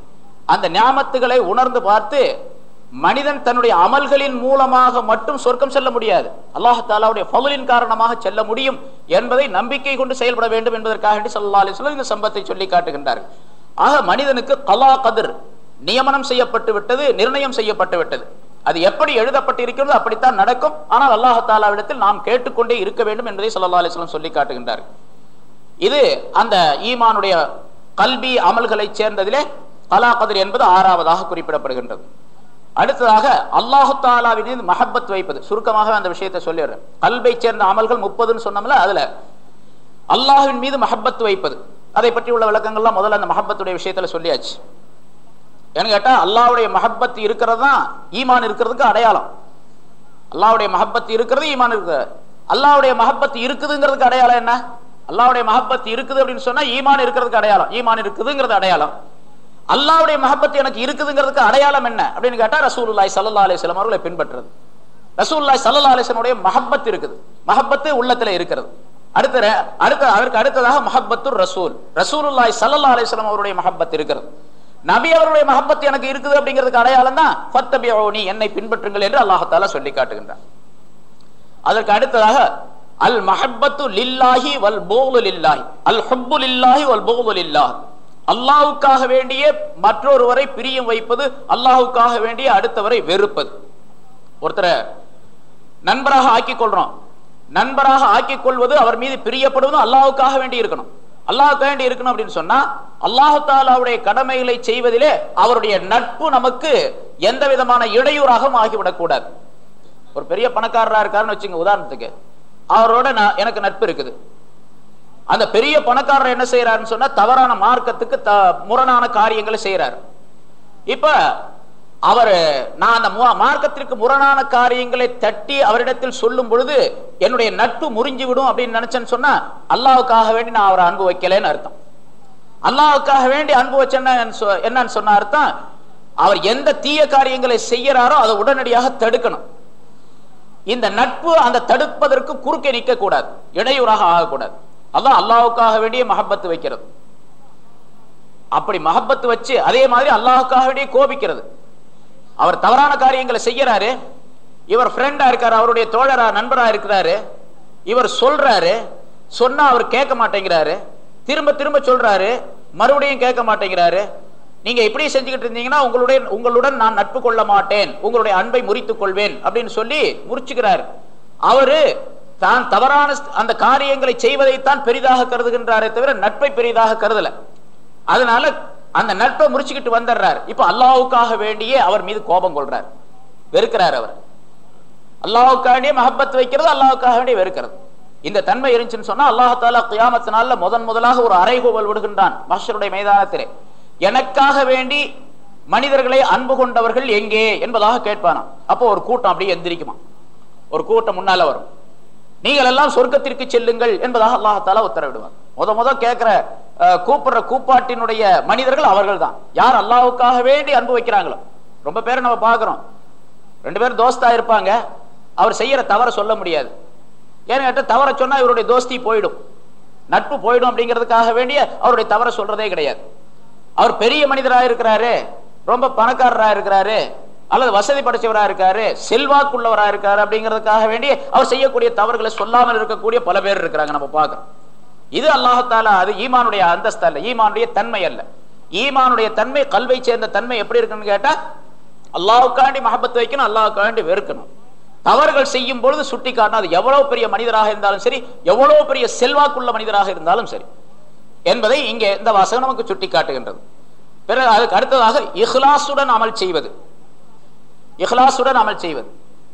அந்த நியாமத்துகளை உணர்ந்து பார்த்து மனிதன் தன்னுடைய அமல்களின் மூலமாக மட்டும் சொர்க்கம் செல்ல முடியாது. அல்லாஹாலாவுடைய பகுலின் காரணமாக செல்ல முடியும். என்பதை நம்பிக்கை கொண்டு செயல்பட வேண்டும் என்பதற்காக சல்லா அலிஸ்லாம் இந்த சம்பத்தை சொல்லி காட்டுகின்றார்கள். ஆக மனிதனுக்கு கலா கதிர் நியமனம் செய்யப்பட்டு விட்டது நிர்ணயம் செய்யப்பட்டு விட்டது. அது எப்படி எழுதப்பட்டு இருக்கிறது அப்படித்தான் நடக்கும். ஆனால் அல்லாஹாலாவிடத்தில் நாம் கேட்டுக்கொண்டே இருக்க வேண்டும் என்பதை சல்லா அலிஸ்லாம் சொல்லி காட்டுகின்றார் இது அந்த ஈமானுடைய கல்வி அமல்களை சேர்ந்ததிலே கலா கதிர் என்பது ஆறாவதாக குறிப்பிடப்படுகின்றது. அடுத்ததாக அல்லாஹு தாலாவின் மஹப்பத் வைப்பது. சுருக்கமாக அந்த விஷயத்தை சொல்லிடுறேன். கல்வை சேர்ந்த அமல்கள் முப்பதுன்னு சொன்னோம்ல அதுல அல்லாஹுவின் மீது மஹப்பத் வைப்பது. அதை பற்றி உள்ள விளக்கங்கள்லாம் முதல்ல அந்த மஹப்பத்துடைய விஷயத்துல சொல்லியாச்சு. ஏன்னு கேட்டா அல்லாஹ்வுடைய மஹப்பத் இருக்கிறது தான் ஈமான் இருக்கிறதுக்கு அடையாளம். அல்லாவுடைய மஹப்பத் இருக்கிறது ஈமான் இருக்கிறது. அல்லாஹ்வுடைய மஹப்பத் இருக்குதுங்கிறதுக்கு அடையாளம் என்ன? அல்லாவுடைய மஹப்பத் இருக்குது அப்படின்னு சொன்னா ஈமான் இருக்கிறதுக்கு அடையாளம். ஈமான் இருக்குதுங்கிறது அடையாளம். அல்லாவுடைய மஹப்பத் எனக்கு இருக்குதுங்கிறதுக்கு அடையாளம் என்ன? அப்படின்னு கேட்டா ரசூல்லாய் சல்லா அலிஸ்லாம் அவர்களை பின்பற்றுறது. ரசூல்லாய் சல்லா அலைஹி மஹப்பத் இருக்குது. மஹப்பத்து உள்ளத்துல இருக்கிறது. அடுத்த அடுத்த அதற்கு அடுத்ததாக மஹப்பத்து ரசூல். ரசூலுல்லாய் சல்லா அலிஸ்லாம் அவருடைய மஹப்பத் இருக்கிறது. நபி அவருடைய மஹப்பத் எனக்கு இருக்குது அப்படிங்கிறதுக்கு அடையாளம் தான் என்னை பின்பற்றுங்கள் என்று அல்லாஹ் சொல்லி காட்டுகின்றான். அதற்கு அடுத்ததாக அல் மஹப்பத்து லில்லாஹி வல் போகுலு லில்லாஹி. அல் ஹுப்பு லில்லாஹி வல் போகுலு லில்லாஹ். அல்லாவுக்காக வேண்டிய மற்றொருவரை பிரியம் வைப்பது அல்லாவுக்காக வேண்டிய அடுத்தவரை வெறுப்பது. ஒருத்தரை நண்பராக ஆக்கிக் கொள்றோம் நண்பராக ஆக்கிக் கொள்வது அவர் மீது பிரியப்படுவதும் அல்லாவுக்காக வேண்டி இருக்கணும். அல்லாஹ்வுக்காக வேண்டி இருக்கணும் அப்படின்னு சொன்னா அல்லாஹு தாலாவுடைய கடமைகளை செய்வதிலே அவருடைய நட்பு நமக்கு எந்த விதமான இடையூறாகவும் ஆகிவிடக்கூடாது. ஒரு பெரிய பணக்காரராக இருக்காருன்னு வச்சுங்க உதாரணத்துக்கு. அவரோட நான் எனக்கு நட்பு இருக்குது. அந்த பெரிய பணக்காரர் என்ன செய்யறாருன்னு சொன்னா தவறான மார்க்கத்துக்கு த- முரணான காரியங்களை செய்யறாரு இப்ப அவர் நான் அந்த மார்க்கத்திற்கு முரணான காரியங்களை தட்டி அவரிடத்தில் சொல்லும் பொழுது என்னுடைய நட்பு முறிஞ்சு விடும் அப்படின்னு நினைச்சேன்னு சொன்னா அல்லாவுக்காக வேண்டி நான் அவரை அன்பு வைக்கலைன்னு அர்த்தம். அல்லாவுக்காக வேண்டி அன்பு வச்சேன்னா சொ- என்னன்னு சொன்ன அர்த்தம் அவர் எந்த தீய காரியங்களை செய்யறாரோ அதை உடனடியாக தடுக்கணும். இந்த நட்பு அந்த தடுப்பதற்கு குறுக்கே நிற்க கூடாது இடையூறாக ஆகக்கூடாது. அதான் அல்லாவுக்காக வேண்டிய மஹப்பத்து வைக்கிறது. அப்படி மஹப்பத்து வச்சு அதே மாதிரி அல்லாஹ்வுக்காக வேண்டிய கோபிக்கிறது. அவர் தவறான காரியங்களை செய்யறாரு. இவர் ஃப்ரெண்டா இருக்காரு அவருடைய தோழரா நண்பரா இருக்கிறாரு. இவர் சொல்றாரு சொன்னா அவர் கேட்க மாட்டேங்கிறாரு. திரும்ப திரும்ப சொல்றாரு மறுபடியும் கேட்க மாட்டேங்கிறாரு. நீங்க இப்படி செஞ்சுக்கிட்டு இருந்தீங்கன்னா உங்களுடைய உங்களுடன் நான் நட்பு கொள்ள மாட்டேன். உங்களுடைய அன்பை முறித்துக் கொள்வேன் அப்படின்னு சொல்லி முறிச்சுக்கிறாரு. அவரு தான் தவறான அந்த காரியங்களை செய்வதைத்தான் பெரிதாக கருதுகின்றாரே தவிர நட்பை பெரிதாக கருதல. அதனால அந்த நட்பை முறிச்சுக்கிட்டு வந்துடுறார். இப்ப அல்லாவுக்காக வேண்டியே அவர் மீது கோபம் கொள்றார். வெறுக்கிறார் அவர். அல்லாவுக்காண்டியே மஹப்பத் வைக்கிறது அல்லாவுக்காக வேண்டிய வெறுக்கிறது. இந்த தன்மை இருந்துச்சுன்னு சொன்னா அல்லாஹால கியாமத்தினால முதன் முதலாக ஒரு அரைகோவல் விடுகின்றான் மஷருடைய மைதானத்திலே. எனக்காக வேண்டி மனிதர்களை அன்பு கொண்டவர்கள் எங்கே என்பதாக கேட்பானா அப்போ ஒரு கூட்டம் அப்படியே எந்திரிக்குமா ஒரு கூட்டம் முன்னால வரும். நீங்கள் எல்லாம் சொர்க்கத்திற்கு செல்லுங்கள் என்பதாக அல்லாஹால உத்தரவிடுவாங்க முத முத கேட்கிற கூப்பிடுற கூப்பாட்டினுடைய மனிதர்கள் அவர்கள் தான் யார் அல்லாவுக்காக வேண்டி அன்பு வைக்கிறாங்களோ? ரொம்ப பேரை நம்ம பார்க்கிறோம். ரெண்டு பேரும் தோஸ்தா இருப்பாங்க. அவர் செய்யற தவற சொல்ல முடியாது. ஏன்னு கேட்ட தவற சொன்னா இவருடைய தோஸ்தி போயிடும். நட்பு போயிடும் அப்படிங்கிறதுக்காக வேண்டிய அவருடைய தவற சொல்றதே கிடையாது. அவர் பெரிய மனிதராக இருக்கிறாரு ரொம்ப பணக்காரராக இருக்கிறாரு அல்லது வசதி படைச்சவராக இருக்காரு செல்வாக்குள்ளவரா இருக்காரு அப்படிங்கிறதுக்காக வேண்டி அவர் செய்யக்கூடிய தவறுகளை சொல்லாமல் இருக்கக்கூடிய பல பேர் இருக்கிறாங்க நம்ம பார்க்கறோம். இது அல்லாஹால அது ஈமானுடைய அந்தஸ்து அல்ல ஈமானுடைய தன்மை அல்ல. ஈமானுடைய தன்மை கல்வை சேர்ந்த தன்மை எப்படி இருக்குன்னு கேட்டா அல்லாவுக்காண்டி மகபத்து வைக்கணும் அல்லாவுக்காண்டி வெறுக்கணும். தவறுகள் செய்யும் பொழுது சுட்டி காட்டணும் அது எவ்வளவு பெரிய மனிதராக இருந்தாலும் சரி எவ்வளவு பெரிய செல்வாக்குள்ள மனிதராக இருந்தாலும் சரி என்பதை இங்கே இந்த வாசகம் நமக்கு சுட்டி காட்டுகின்றது. பிறகு அதுக்கு அடுத்ததாக இஹ்லாசுடன் அமல் செய்வது. இஹ்லாசுடன் அமல் செய்வது.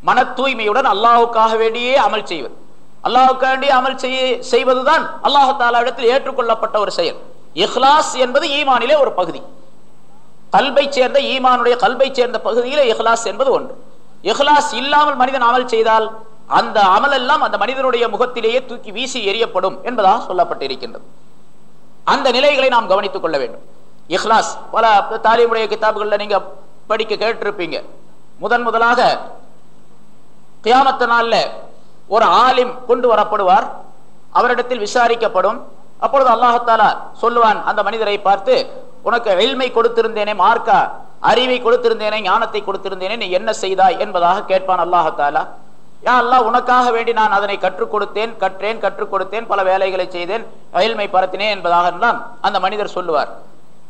மன தூய்மையுடன் அல்லாஹுக்காக வேண்டியே அமல் செய்வது. அல்லாஹுக்காக வேண்டிய அமல் செய்ய செய்வதுதான் அல்லாஹு தாலாவிடத்தில் ஏற்றுக்கொள்ளப்பட்ட ஒரு செயல். இஹ்லாஸ் என்பது ஈமானிலே ஒரு பகுதி. கல்பை சேர்ந்த ஈமானுடைய கல்பை சேர்ந்த பகுதியிலே இஹ்லாஸ் என்பது ஒன்று. இஹ்லாஸ் இல்லாமல் மனிதன் அமல் செய்தால் அந்த அமல் எல்லாம் அந்த மனிதனுடைய முகத்திலேயே தூக்கி வீசி எறியப்படும் என்பதாக சொல்லப்பட்டிருக்கின்றது. அந்த நிலைகளை நாம் கவனித்துக் கொள்ள வேண்டும். இஹ்லாஸ் பல தாலிமுடைய கிதாபுகளில் நீங்க படிக்க கேட்டிருப்பீங்க. முதன் முதலாக கியாமத்த நாள்ல ஒரு ஆலிம் கொண்டு வரப்படுவார். அவரிடத்தில் விசாரிக்கப்படும். அப்பொழுது அல்லாஹாலா சொல்லுவான் அந்த மனிதரை பார்த்து உனக்கு எல்மை கொடுத்திருந்தேனே மார்க்கா அறிவை கொடுத்திருந்தேனே ஞானத்தை கொடுத்திருந்தேனே நீ என்ன செய்தாய்? என்பதாக கேட்பான் அல்லாஹாலா யா அல்லா உனக்காக வேண்டி நான் அதனை கற்றுக் கொடுத்தேன் கற்றேன் கற்றுக் கொடுத்தேன் பல வேலைகளை செய்தேன் அயல்மை பரத்தினேன் என்பதாக எல்லாம் அந்த மனிதர் சொல்லுவார்.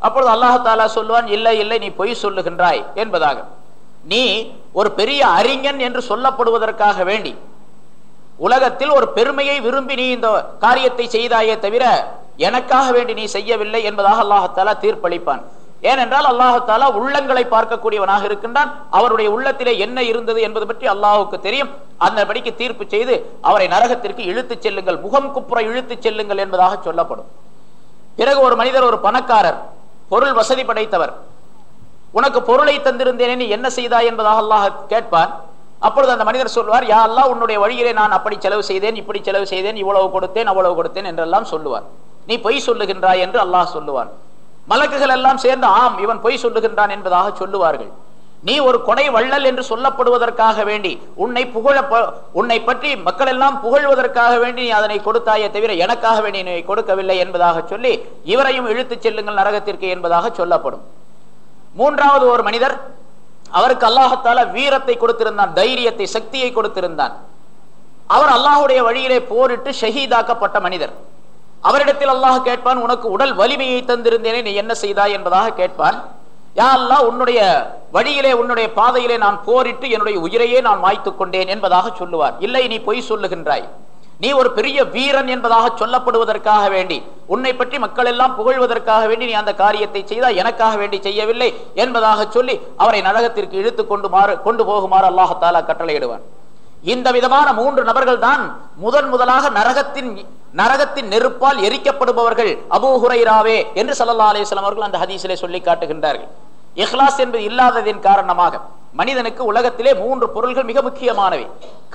அப்பொழுது அல்லாஹாலா சொல்லுவான் இல்லை இல்லை நீ பொய் சொல்லுகின்றாய் என்பதாக. நீ ஒரு பெரிய அறிஞன் என்று சொல்லப்படுவதற்காக வேண்டி உலகத்தில் ஒரு பெருமையை விரும்பி நீ இந்த காரியத்தை செய்தாயே தவிர எனக்காக வேண்டி நீ செய்யவில்லை என்பதாக அல்லாஹத்தாலா தீர்ப்பளிப்பான். ஏனென்றால் அல்லாஹாலா உள்ளங்களை பார்க்கக்கூடியவனாக இருக்கின்றான். அவருடைய உள்ளத்திலே என்ன இருந்தது என்பது பற்றி அல்லாஹுக்கு தெரியும். அந்த படிக்கு தீர்ப்பு செய்து அவரை நரகத்திற்கு இழுத்துச் செல்லுங்கள் முகம் குப்புற இழுத்துச் செல்லுங்கள் என்பதாக சொல்லப்படும். பிறகு ஒரு மனிதர் ஒரு பணக்காரர் பொருள் வசதி படைத்தவர் உனக்கு பொருளை தந்திருந்தேனே நீ என்ன செய்தாய் என்பதாக அல்லாஹ் கேட்பான். அப்பொழுது அந்த மனிதர் சொல்வார் யா அல்லா உன்னுடைய வழியிலே நான் அப்படி செலவு செய்தேன் இப்படி செலவு செய்தேன் இவ்வளவு கொடுத்தேன் அவ்வளவு கொடுத்தேன் என்றெல்லாம் சொல்லுவார். நீ பொய் சொல்லுகின்றாய் என்று அல்லாஹ் சொல்லுவான். மலக்குகள் எல்லாம் சேர்ந்து ஆம் இவன் பொய் சொல்லுகின்றான் என்பதாக சொல்லுவார்கள். நீ ஒரு கொடை வள்ளல் என்று சொல்லப்படுவதற்காக வேண்டி உன்னை புகழ உன்னை பற்றி மக்கள் எல்லாம் புகழ்வதற்காக வேண்டி நீ அதனை கொடுத்தாயே தவிர எனக்காக வேண்டி நீ கொடுக்கவில்லை என்பதாக சொல்லி இவரையும் இழுத்துச் செல்லுங்கள் நரகத்திற்கு என்பதாக சொல்லப்படும். மூன்றாவது ஒரு மனிதர் அவருக்கு அல்லாஹத்தால வீரத்தை கொடுத்திருந்தான் தைரியத்தை சக்தியை கொடுத்திருந்தான். அவர் அல்லாஹுடைய வழியிலே போரிட்டு ஷஹீதாக்கப்பட்ட மனிதர். அவரிடத்தில் அல்லாஹ் கேட்பான் உனக்கு உடல் வலிமையை தந்திருந்தேனே நீ என்ன செய்தாய்? என்பதாக கேட்பான். யா அல்லா உன்னுடைய வழியிலே உன்னுடைய பாதையிலே நான் போரிட்டு என்னுடைய உயிரையே நான் வாய்த்துக் கொண்டேன் என்பதாக சொல்லுவார். இல்லை நீ பொய் சொல்லுகின்றாய். நீ ஒரு பெரிய வீரன் என்பதாக சொல்லப்படுவதற்காக வேண்டி உன்னை பற்றி மக்கள் எல்லாம் புகழ்வதற்காக வேண்டி நீ அந்த காரியத்தை செய்தா எனக்காக வேண்டி செய்யவில்லை என்பதாக சொல்லி அவரை நரகத்திற்கு இழுத்து கொண்டு மாறு கொண்டு போகுமாறு அல்லாஹத்தாலா கட்டளையிடுவான். இந்த விதமான மூன்று நபர்கள் தான் முதன் முதலாக நரகத்தின் நரகத்தின் நெருப்பால் எரிக்கப்படுபவர்கள் அபூ ராவே என்று சல்லா அலிஸ்லாம் அவர்கள் அந்த ஹதீசிலே சொல்லி காட்டுகின்றார்கள். இஹ்லாஸ் என்பது இல்லாததின் காரணமாக மனிதனுக்கு உலகத்திலே மூன்று பொருள்கள் மிக முக்கியமானவை.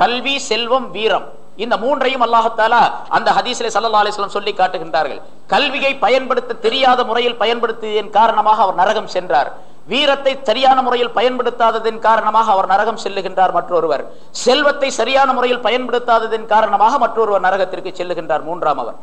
கல்வி செல்வம் வீரம். இந்த மூன்றையும் அல்லாஹத்தாலா அந்த ஹதீஸிலே சல்லா அலிஸ்லாம் சொல்லி காட்டுகின்றார்கள். கல்வியை பயன்படுத்த தெரியாத முறையில் பயன்படுத்தியதன் காரணமாக அவர் நரகம் சென்றார். வீரத்தை சரியான முறையில் பயன்படுத்தாததின் காரணமாக அவர் நரகம் செல்லுகின்றார் மற்றொருவர். செல்வத்தை சரியான முறையில் பயன்படுத்தாததின் காரணமாக மற்றொருவர் நரகத்திற்கு செல்லுகின்றார் மூன்றாம் அவர்.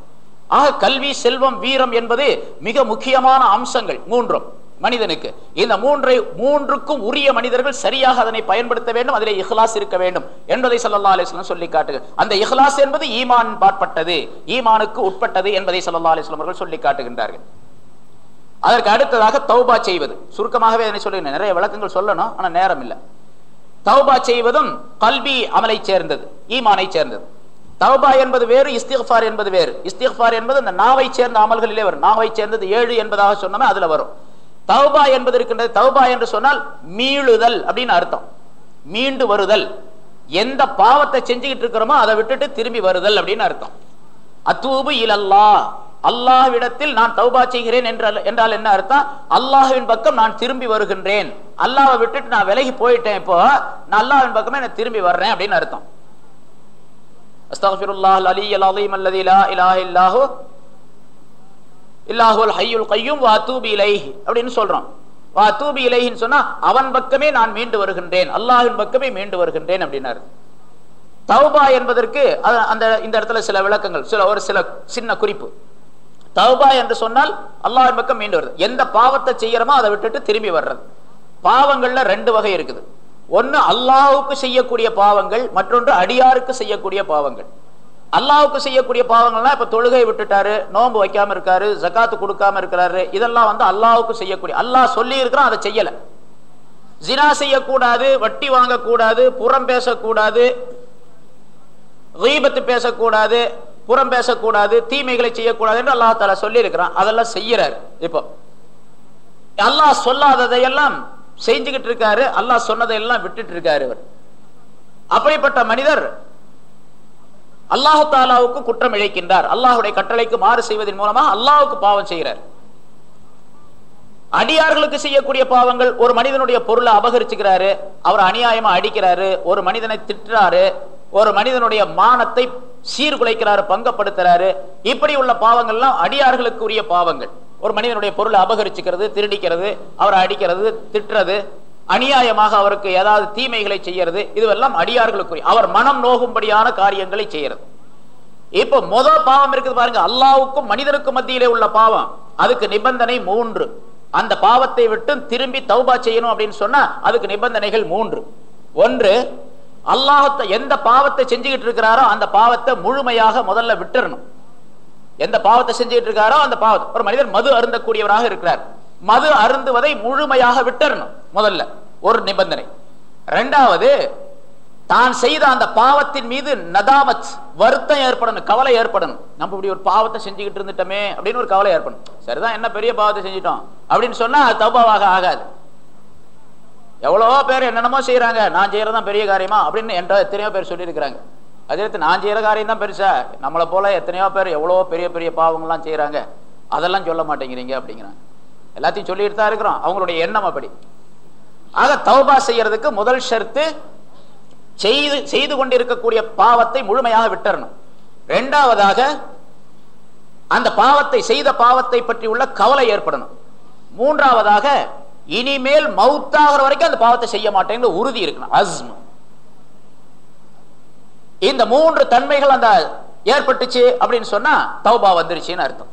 ஆக கல்வி செல்வம் வீரம் என்பது மிக முக்கியமான அம்சங்கள் மூன்றும். மனிதனுக்கு. இந்த மூன்றை மூன்றுக்கும் உரிய மனிதர்கள் சரியாக அதனை பயன்படுத்த வேண்டும் அதிலே இஹ்லாஸ் இருக்க வேண்டும் என்பதை சல்லா அலிஸ்லாம் சொல்லி காட்டுக அந்த இஹ்லாஸ் என்பது ஈமான் பாட்பட்டது ஈமானுக்கு உட்பட்டது என்பதை சல்லா அலிஸ்லாம் அவர்கள் சொல்லி காட்டுகின்றார்கள். அதற்கு அடுத்ததாக தௌபா செய்வது. சுருக்கமாகவே அதனை சொல்லி நிறைய விளக்கங்கள் சொல்லணும் ஆனா நேரம் இல்லை. தௌபா செய்வதும் கல்வி அமலை சேர்ந்தது ஈமானை சேர்ந்தது. தௌபா என்பது வேறு இஸ்திஃபார் என்பது வேறு. இஸ்திஃபார் என்பது அந்த நாவை சேர்ந்த அமல்களிலே வரும். நாவை சேர்ந்தது ஏழு என்பதாக சொன்னோமே அதுல வரும். தௌபா என்பது இருக்கின்றது தௌபா என்று சொன்னால் மீளுதல் அப்படின்னு அர்த்தம். மீண்டு வருதல். எந்த பாவத்தை செஞ்சுக்கிட்டு இருக்கிறோமோ அதை விட்டுட்டு திரும்பி வருதல் அப்படின்னு அர்த்தம். அத்தூபு இலல்லா. அல்லாஹ்விடத்தில் நான் தௌபா செய்கிறேன் என்றால் என்றால் என்ன அர்த்தம்? அல்லாஹ்வின் பக்கம் நான் திரும்பி வருகின்றேன். அல்லாஹ்வை விட்டுட்டு நான் விலகி போயிட்டேன் இப்போ நான் அல்லாஹின் பக்கமே நான் திரும்பி வர்றேன் அப்படின்னு அர்த்தம். அஸ்தாஃபிருல்லாஹ் அலி அலீம் அல்லதி இலா இலாஹ இல்லாஹு இல்லாஹுல் ஹையுல் கையும் வாத்தூபி இலைஹி அப்படின்னு சொல்றோம். வாத்தூபி இலைஹின்னு சொன்னா அவன் பக்கமே நான் மீண்டு வருகின்றேன் அல்லாஹின் பக்கமே மீண்டு வருகின்றேன் அப்படின்னாரு. தௌபா என்பதற்கு அந்த இந்த இடத்துல சில விளக்கங்கள் சில ஒரு சில சின்ன குறிப்பு. தௌபா என்று சொன்னால் அல்லாஹின் பக்கம் மீண்டு வருது. எந்த பாவத்தை செய்யறோமோ அதை விட்டுட்டு திரும்பி வர்றது. பாவங்கள்ல ரெண்டு வகை இருக்குது. ஒன்னு அல்லாஹுக்கு செய்யக்கூடிய பாவங்கள் மற்றொன்று அடியாருக்கு செய்யக்கூடிய பாவங்கள். அல்லாவுக்கு செய்யக்கூடிய பாவங்கள்லாம் இப்ப தொழுகை விட்டுட்டாரு நோன்பு வைக்காம இருக்காரு ஜகாத்து கொடுக்காம இருக்கிறாரு இதெல்லாம் வந்து அல்லாவுக்கு செய்யக்கூடிய அல்லாஹ் சொல்லி இருக்கிறோம் அதை செய்யல. ஜினா செய்யக்கூடாது வட்டி வாங்கக்கூடாது புறம் பேசக்கூடாது ரீபத்து பேசக்கூடாது புறம் பேசக்கூடாது தீமைகளை செய்யக்கூடாது என்று அல்லாஹ் தாலா சொல்லி இருக்கிறான் அதெல்லாம் செய்யறாரு. இப்போ அல்லாஹ் சொல்லாததையெல்லாம் செஞ்சுக்கிட்டு இருக்காரு அல்லாஹ் சொன்னதையெல்லாம் விட்டுட்டு இருக்காரு அவர் அப்படிப்பட்ட மனிதர் அல்லாஹு தாலாவுக்கு குற்றம் இழைக்கின்றார். அல்லாஹுடைய கட்டளைக்கு மாறு செய்வதன் மூலமா அல்லாவுக்கு பாவம் செய்கிறார். அடியார்களுக்கு செய்யக்கூடிய பாவங்கள் ஒரு மனிதனுடைய பொருளை அபகரிச்சுக்கிறாரு அவர் அநியாயமா அடிக்கிறாரு ஒரு மனிதனை திட்டுறாரு ஒரு மனிதனுடைய மானத்தை சீர்குலைக்கிறாரு பங்கப்படுத்துறாரு. இப்படி உள்ள பாவங்கள்லாம் அடியார்களுக்குரிய பாவங்கள். ஒரு மனிதனுடைய பொருளை அபகரிச்சுக்கிறது திருடிக்கிறது அவரை அடிக்கிறது திட்டுறது அநியாயமாக அவருக்கு ஏதாவது தீமைகளை செய்யறது இதுவெல்லாம் அடியார்களுக்குரிய. அவர் மனம் நோகும்படியான காரியங்களை செய்யறது. இப்ப முத பாவம் இருக்குது பாருங்க அல்லாவுக்கும் மனிதனுக்கும் மத்தியிலே உள்ள பாவம். அதுக்கு நிபந்தனை மூன்று. அந்த பாவத்தை விட்டு திரும்பி தௌபா செய்யணும் அப்படின்னு சொன்னா அதுக்கு நிபந்தனைகள் மூன்று. ஒன்று அல்லாஹத்தை எந்த பாவத்தை செஞ்சுக்கிட்டு இருக்கிறாரோ அந்த பாவத்தை முழுமையாக முதல்ல விட்டுறணும். எந்த பாவத்தை செஞ்சுக்கிட்டு இருக்காரோ அந்த பாவத்தை. ஒரு மனிதர் மது அருந்தக்கூடியவராக இருக்கிறார். மது அருந்துவதை முழுமையாக விட்டுறணும் முதல்ல. ஒரு நிபந்தனை. ரெண்டாவது தான் செய்த அந்த பாவத்தின் மீது நதாமத் வருத்தம் ஏற்படணும் கவலை ஏற்படணும். நம்ம இப்படி ஒரு பாவத்தை செஞ்சுக்கிட்டு இருந்துட்டோமே அப்படின்னு ஒரு கவலை ஏற்படும் சரிதான் என்ன பெரிய பாவத்தை செஞ்சிட்டோம்? அப்படின்னு சொன்னா அது தௌபாவாக ஆகாது. எவ்வளவோ பேர் என்னென்னமோ செய்யறாங்க நான் செய்யறதான் பெரிய காரியமா? அப்படின்னு என்ற எத்தனையோ பேர் சொல்லியிருக்கிறாங்க. அதே நான் செய்யற காரியம் தான் பெருசா? நம்மளை போல எத்தனையோ பேர் எவ்வளவோ பெரிய பெரிய பாவங்கள்லாம் செய்யறாங்க அதெல்லாம் சொல்ல மாட்டேங்கிறீங்க அப்படிங்கிறாங்க. எல்லாத்தையும் சொல்லிட்டு தான் இருக்கிறோம். அவங்களுடைய எண்ணம் அப்படி. ஆக தௌபா செய்யறதுக்கு முதல் ஷர்த்து செய்து செய்து கொண்டிருக்கக்கூடிய பாவத்தை முழுமையாக விட்டுறணும். ரெண்டாவதாக அந்த பாவத்தை செய்த பாவத்தை பற்றி உள்ள கவலை ஏற்படணும். மூன்றாவதாக இனிமேல் மவுத்தாகிற வரைக்கும் அந்த பாவத்தை செய்ய மாட்டேங்கிற உறுதி இருக்கணும். அஸ்ம். இந்த மூன்று தன்மைகள் அந்த ஏற்பட்டுச்சு அப்படின்னு சொன்னா தௌபா வந்துருச்சுன்னு அர்த்தம்.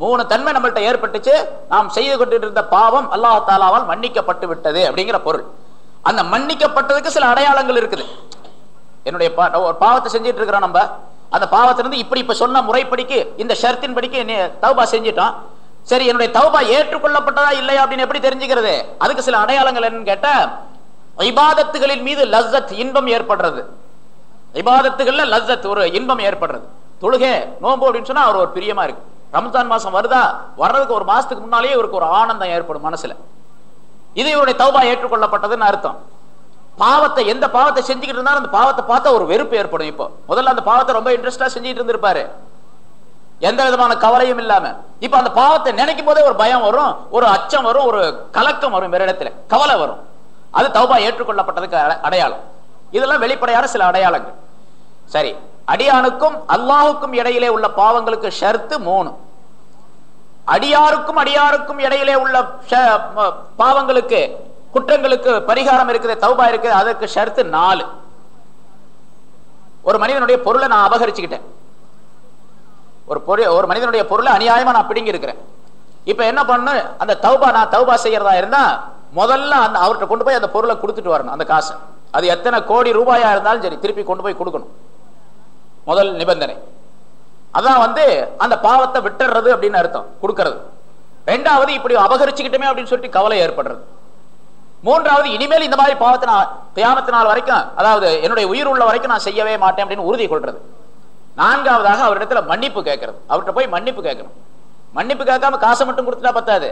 மூணு தன்மை நம்மள்ட்ட ஏற்பட்டுச்சு. நாம் செய்து கொண்டிருந்த பாவம் அல்லாஹ் தாலாவால் மன்னிக்கப்பட்டு விட்டது அப்படிங்கிற பொருள். அந்த மன்னிக்கப்பட்டதுக்கு சில அடையாளங்கள் இருக்குது. என்னுடைய பா- ஒரு பாவத்தை செஞ்சுட்டு இருக்கிறோம் நம்ம. அந்த பாவத்திலிருந்து இப்படி இப்ப சொன்ன முறைப்படிக்கு இந்த ஷர்த்தின் படிக்கு நீ தௌபா செஞ்சிட்டோம். சரி என்னுடைய தௌபா ஏற்றுக்கொள்ளப்பட்டதா இல்லையா அப்படின்னு எப்படி தெரிஞ்சுக்கிறது? அதுக்கு சில அடையாளங்கள் என்னன்னு கேட்டா இபாதத்துகளின் மீது லஸ்ஸத் இன்பம் ஏற்படுறது. இபாதத்துகள்ல லஸ்ஸத் ஒரு இன்பம் ஏற்படுறது. தொழுகை நோம்பு அப்படின்னு சொன்னா அவர் ஒரு பிரியமா இருக்கு. ரம்ஜான் மாசம் வருதா? வர்றதுக்கு ஒரு மாசத்துக்கு முன்னாலேயே இவருக்கு ஒரு ஆனந்தம் ஏற்படும் மனசுல. இது இவருடைய தௌபா ஏற்றுக்கொள்ளப்பட்டதுன்னு அர்த்தம். பாவத்தை எந்த பாவத்தை செஞ்சுக்கிட்டு இருந்தாலும் அந்த பாவத்தை பார்த்தா ஒரு வெறுப்பு ஏற்படும் இப்போ. முதல்ல அந்த பாவத்தை ரொம்ப இன்ட்ரெஸ்டா செஞ்சுட்டு இருந்திருப்பாரு. எந்த விதமான கவலையும் இல்லாம. இப்ப அந்த பாவத்தை நினைக்கும் போதே ஒரு பயம் வரும் ஒரு அச்சம் வரும் ஒரு கலக்கம் வரும் வேற இடத்துல. கவலை வரும். அது தௌபா ஏற்றுக்கொள்ளப்பட்டதுக்கு அடையாளம். இதெல்லாம் வெளிப்படையான சில அடையாளங்கள். சரி. அடியானுக்கும் அல்லாஹுக்கும் இடையிலே உள்ள பாவங்களுக்கு ஷர்த்து மூணு. அடியாருக்கும் அடியாருக்கும் இடையிலே உள்ள பாவங்களுக்கு குற்றங்களுக்கு பரிகாரம் இருக்குது தௌபா இருக்குது அதற்கு ஷர்த்து நாலு. ஒரு மனிதனுடைய பொருளை நான் அபகரிச்சுக்கிட்டேன். ஒரு பொருள் ஒரு மனிதனுடைய பொருளை அநியாயமா நான் பிடுங்கி இருக்கிறேன் இப்ப என்ன பண்ணு அந்த தௌபா நான் தௌபா செய்யறதா இருந்தா முதல்ல அந்த அவர்கிட்ட கொண்டு போய் அந்த பொருளை கொடுத்துட்டு வரணும் அந்த காசை. அது எத்தனை கோடி ரூபாயா இருந்தாலும் சரி திருப்பி கொண்டு போய் கொடுக்கணும். முதல் நிபந்தனை. அதான் வந்து அந்த பாவத்தை விட்டுறது அப்படின்னு அர்த்தம் கொடுக்கறது. ரெண்டாவது இப்படி அபகரிச்சுக்கிட்டமே அப்படின்னு சொல்லிட்டு கவலை ஏற்படுறது. மூன்றாவது இனிமேல் இந்த மாதிரி பாவத்தை நான் கியாமத்து நாள் வரைக்கும் அதாவது என்னுடைய உயிர் உள்ள வரைக்கும் நான் செய்யவே மாட்டேன் அப்படின்னு உறுதி கொள்றது. நான்காவதாக அவரிடத்துல மன்னிப்பு கேட்கறது. அவர்கிட்ட போய் மன்னிப்பு கேட்கணும். மன்னிப்பு கேட்காம காசை மட்டும் கொடுத்துட்டா பத்தாது.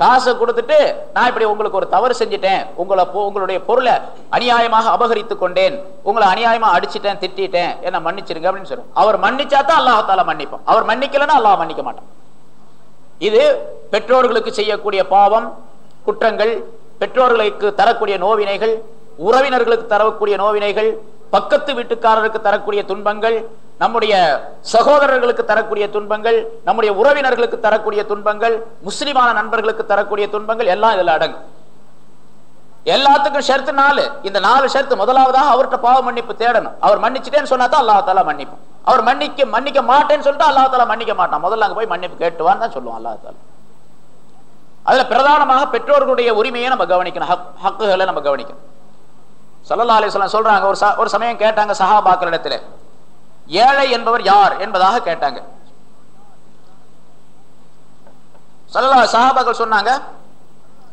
காசை கொடுத்துட்டு நான் இப்படி உங்களுக்கு ஒரு தவறு செஞ்சுட்டேன். உங்களை உங்களுடைய பொருளை அநியாயமாக அபகரித்து கொண்டேன். உங்களை அநியாயமா அடிச்சிட்டேன் திட்டேன் என்ன மன்னிச்சிருங்க அப்படின்னு சொல்லும் அவர் மன்னிச்சா தான் அல்லாஹால மன்னிப்போம். அவர் மன்னிக்கலன்னா அல்லாஹ் மன்னிக்க மாட்டான். இது பெற்றோர்களுக்கு செய்யக்கூடிய பாவம் குற்றங்கள் பெற்றோர்களுக்கு தரக்கூடிய நோவினைகள் உறவினர்களுக்கு தரக்கூடிய நோவினைகள் பக்கத்து வீட்டுக்காரருக்கு தரக்கூடிய துன்பங்கள் நம்முடைய சகோதரர்களுக்கு தரக்கூடிய துன்பங்கள் நம்முடைய உறவினர்களுக்கு தரக்கூடிய துன்பங்கள் முஸ்லிமான நண்பர்களுக்கு தரக்கூடிய துன்பங்கள் எல்லாம் இதில் அடங்கும். எல்லாத்துக்கும் ஷர்த்து நாலு. இந்த நாலு ஷர்த்து முதலாவதாக அவர்கிட்ட பாவ மன்னிப்பு தேடணும். அவர் மன்னிச்சிட்டேன்னு சொன்னா தான் அல்லாஹ் தாலா மன்னிப்பான் அவர் மன்னிக்க மன்னிக்க மாட்டேன்னு சொல்லிட்டு அல்லாஹ் தாலா மன்னிக்க மாட்டான். முதல்ல அங்க போய் மன்னிப்பு கேட்டுவான்னு தான் சொல்லுவான் அல்லாஹ் தாலா அதுல பிரதானமாக பெற்றோர்களுடைய உரிமையை நம்ம கவனிக்கணும். ஹக் ஹக்குகளை நம்ம கவனிக்கணும். சல்லல்லா அலிஸ்லாம் சொல்றாங்க. ஒரு ச- ஒரு சமயம் கேட்டாங்க சஹாபாக்களிடத்துல. ஏழை என்பவர் யார் என்பதாக கேட்டாங்க. சல்லல்லா சஹாபாக்கள் சொன்னாங்க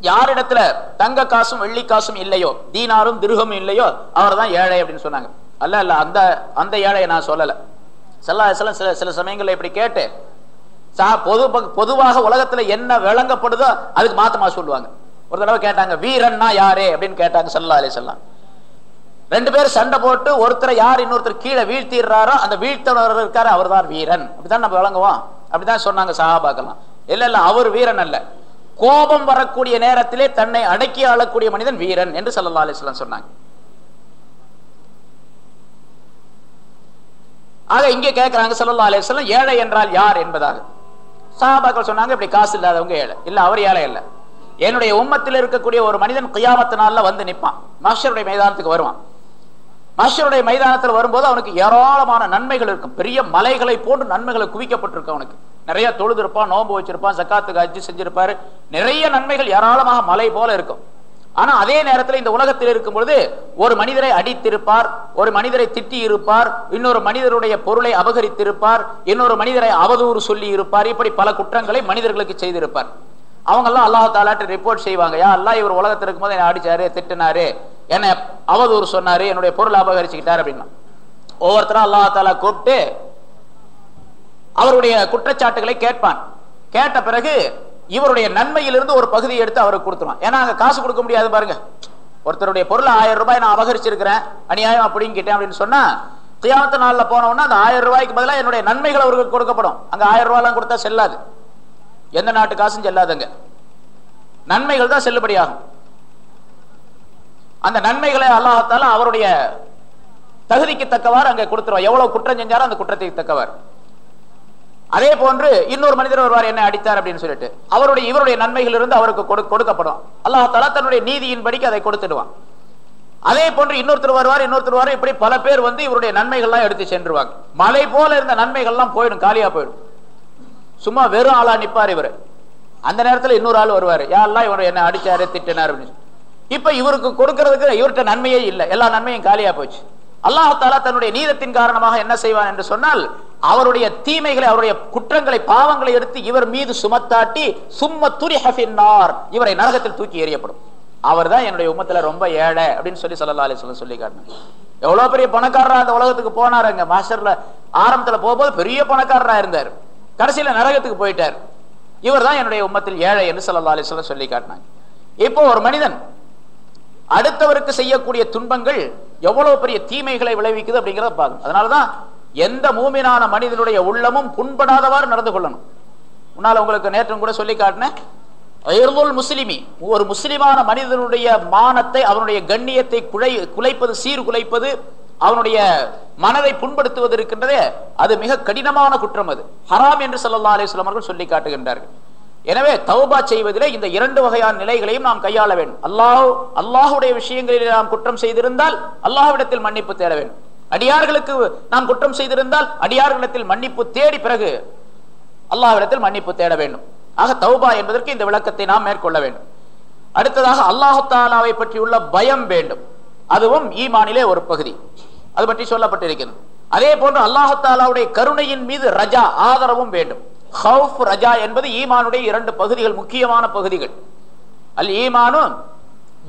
யாரிடத்துல தங்க காசும் வெள்ளி காசும் இல்லையோ தீனாரும் திருகமும் இல்லையோ அவர் தான் ஏழை அப்படின்னு சொன்னாங்க. அல்ல அல்ல அந்த அந்த ஏழையை நான் சொல்லல. சல்லா சில சில சில சமயங்கள்ல இப்படி கேட்டு சா பொது பொதுவாக உலகத்துல என்ன விளங்கப்படுதோ அதுக்கு மாத்தமா சொல்லுவாங்க. ஒரு தடவை கேட்டாங்க வீரன்னா யாரு? அப்படின்னு கேட்டாங்க சல்லா அலி சொல்லாம் ரெண்டு பேரும் சண்டை போட்டு ஒருத்தரை யார் இன்னொருத்தர் கீழே வீழ்த்திடுறாரோ அந்த வீழ்த்தவர் இருக்காரு அவர் தான் வீரன். அப்படிதான் நம்ம விளங்குவோம். அப்படிதான் சொன்னாங்க சஹாபாக்கெல்லாம் இல்ல இல்ல அவர் வீரன் அல்ல. கோபம் வரக்கூடிய நேரத்திலே தன்னை அடக்கி ஆளக்கூடிய மனிதன் வீரன் என்று சல்லா அலிஸ்லாம் சொன்னாங்க. ஆக இங்கே கேட்கிறாங்க சல்லா அலிஸ்லாம் ஏழை என்றால் யார் என்பதாக. சஹாபாக்கள் சொன்னாங்க இப்படி காசு இல்லாதவங்க ஏழை. இல்ல அவர் ஏழை இல்லை என்னுடைய உம்மத்தில் இருக்கக்கூடிய ஒரு மனிதன் கியாமத்தினால வந்து நிற்பான். மாஸ்டருடைய மைதானத்துக்கு வருவான். மஷருடைய மைதானத்தில் வரும்போது அவனுக்கு ஏராளமான நன்மைகள் இருக்கும். பெரிய மலைகளை போன்று நன்மைகளை குவிக்கப்பட்டிருக்கும் அவனுக்கு. நிறைய தொழுது இருப்பான் நோம்பு வச்சிருப்பான் சக்காத்துக்கு அஜி செஞ்சிருப்பாரு. நிறைய நன்மைகள் ஏராளமாக மலை போல இருக்கும். ஆனா அதே நேரத்தில் இந்த உலகத்தில் இருக்கும் பொழுது ஒரு மனிதரை அடித்திருப்பார் ஒரு மனிதரை திட்டி இருப்பார் இன்னொரு மனிதருடைய பொருளை அபகரித்திருப்பார் இன்னொரு மனிதரை அவதூறு சொல்லி இருப்பார் இப்படி பல குற்றங்களை மனிதர்களுக்கு செய்திருப்பார். அவங்க எல்லாம் தாலாட்டு ரிப்போர்ட் செய்வாங்க. யா அல்லா இவர் உலகத்தில் இருக்கும்போது என்னை அடிச்சாரு திட்டினாரு என்னை அவதூறு சொன்னாரு என்னுடைய பொருளை அபகரிச்சுக்கிட்டாரு அப்படின்னா. ஒவ்வொருத்தரும் அல்லாஹாலா கூப்பிட்டு அவருடைய குற்றச்சாட்டுகளை கேட்பான். கேட்ட பிறகு இவருடைய நன்மையிலிருந்து ஒரு பகுதியை எடுத்து அவருக்கு கொடுத்துருவான். ஏன்னா அங்கே காசு கொடுக்க முடியாது பாருங்க. ஒருத்தருடைய பொருள் ஆயிரம் ரூபாய் நான் அபகரிச்சிருக்கிறேன் அநியாயம் அப்படிங்கிட்டேன் அப்படின்னு சொன்னா தியானத்து நாளில் போனோம்னா அந்த ஆயிரம் ரூபாய்க்கு பதிலாக என்னுடைய நன்மைகள் அவருக்கு கொடுக்கப்படும். அங்கே ஆயிரம் ரூபாய்லாம் கொடுத்தா செல்லாது. எந்த நாட்டு காசும் செல்லாதுங்க. நன்மைகள் தான் செல்லுபடியாகும். அந்த நன்மைகளை அல்லாஹால அவருடைய தகுதிக்கு தக்கவாறு அங்க கொடுத்துருவார். எவ்வளவு குற்றம் செஞ்சாரோ அந்த குற்றத்துக்கு தக்கவாறு. அதே போன்று இன்னொரு மனிதர் ஒருவார் என்ன அடித்தார் அப்படின்னு சொல்லிட்டு அவருடைய இவருடைய நன்மைகள் இருந்து அவருக்கு கொடு- கொடுக்கப்படும். அல்லாஹால தன்னுடைய நீதியின்படிக்கு அதை கொடுத்துடுவான். அதே போன்று இன்னொருத்தர் வருவார் இன்னொருத்தர் வருவார் இப்படி பல பேர் வந்து இவருடைய நன்மைகள்லாம் எடுத்து சென்றுவாங்க. மலை போல இருந்த நன்மைகள்லாம் போயிடும் காலியா போயிடும். சும்மா வெறும் ஆளா நிப்பார் இவர். அந்த நேரத்துல இன்னொரு ஆள் வருவாரு. யாரெல்லாம் இவர் என்ன அடிச்சாரு திட்டினார் அப்படின்னு இப்ப இவருக்கு கொடுக்கறதுக்கு இவர்கிட்ட நன்மையே இல்லை. எல்லா நன்மையும் காலியா போச்சு. அல்லாஹாலா தன்னுடைய நீதத்தின் காரணமாக என்ன செய்வான் என்று சொன்னால் அவருடைய தீமைகளை அவருடைய குற்றங்களை பாவங்களை எடுத்து இவர் மீது சுமத்தாட்டி சும்ம துரி ஹஃபின்னார் இவரை நரகத்தில் தூக்கி எறியப்படும். அவர் தான் என்னுடைய உம்மத்துல ரொம்ப ஏழை அப்படின்னு சொல்லி சல்லா சொல்ல சொல்லி காட்டினாங்க எவ்வளவு பெரிய பணக்காரரா அந்த உலகத்துக்கு போனாருங்க. மாஸ்டர்ல ஆரம்பத்துல போகும்போது பெரிய பணக்காரரா இருந்தார். கடைசியில நரகத்துக்கு போயிட்டார். இவர் தான் என்னுடைய உம்மத்தில் ஏழை என்று லாரி சொல்ல சொல்லி காட்டினாங்க. இப்போ ஒரு மனிதன் அடுத்தவருக்கு செய்யக்கூடிய துன்பங்கள் எவ்வளவு பெரிய தீமைகளை விளைவிக்குது அப்படிங்கிறத பார்க்கணும். அதனாலதான் எந்த மூமினான மனிதனுடைய உள்ளமும் புண்படாதவாறு நடந்து கொள்ளணும். உன்னால உங்களுக்கு நேற்றும் கூட சொல்லி காட்டினேன் முஸ்லிமி ஒரு முஸ்லிமான மனிதனுடைய மானத்தை அவனுடைய கண்ணியத்தை குலை குலைப்பது சீர் குலைப்பது அவனுடைய மனதை புண்படுத்துவது இருக்கின்றதே அது மிக கடினமான குற்றம் அது. ஹராம் என்று சல்லா அலிஸ்லாம் அவர்கள் சொல்லி காட்டுகின்றார்கள். எனவே தௌபா செய்வதிலே இந்த இரண்டு வகையான நிலைகளையும் நாம் கையாள வேண்டும். அல்லாஹ் அல்லாஹுடைய விஷயங்களில் நாம் குற்றம் செய்திருந்தால் அல்லாஹ்விடத்தில் மன்னிப்பு தேட வேண்டும். அடியார்களுக்கு நாம் குற்றம் செய்திருந்தால் அடியார்களிடத்தில் மன்னிப்பு தேடி பிறகு அல்லாஹ்விடத்தில் மன்னிப்பு தேட வேண்டும். ஆக தௌபா என்பதற்கு இந்த விளக்கத்தை நாம் மேற்கொள்ள வேண்டும். அடுத்ததாக அல்லாஹு தாலாவை பற்றியுள்ள பயம் வேண்டும். அதுவும் ஈமானிலே ஒரு பகுதி. அது பற்றி சொல்லப்பட்டிருக்கிறது. அதே போன்று அல்லாஹாலாவுடைய கருணையின் மீது ரஜா ஆதரவும் வேண்டும். ஹவுஃப் ரஜா என்பது ஈமானுடைய இரண்டு பகுதிகள் முக்கியமான பகுதிகள். அல் ஈமானு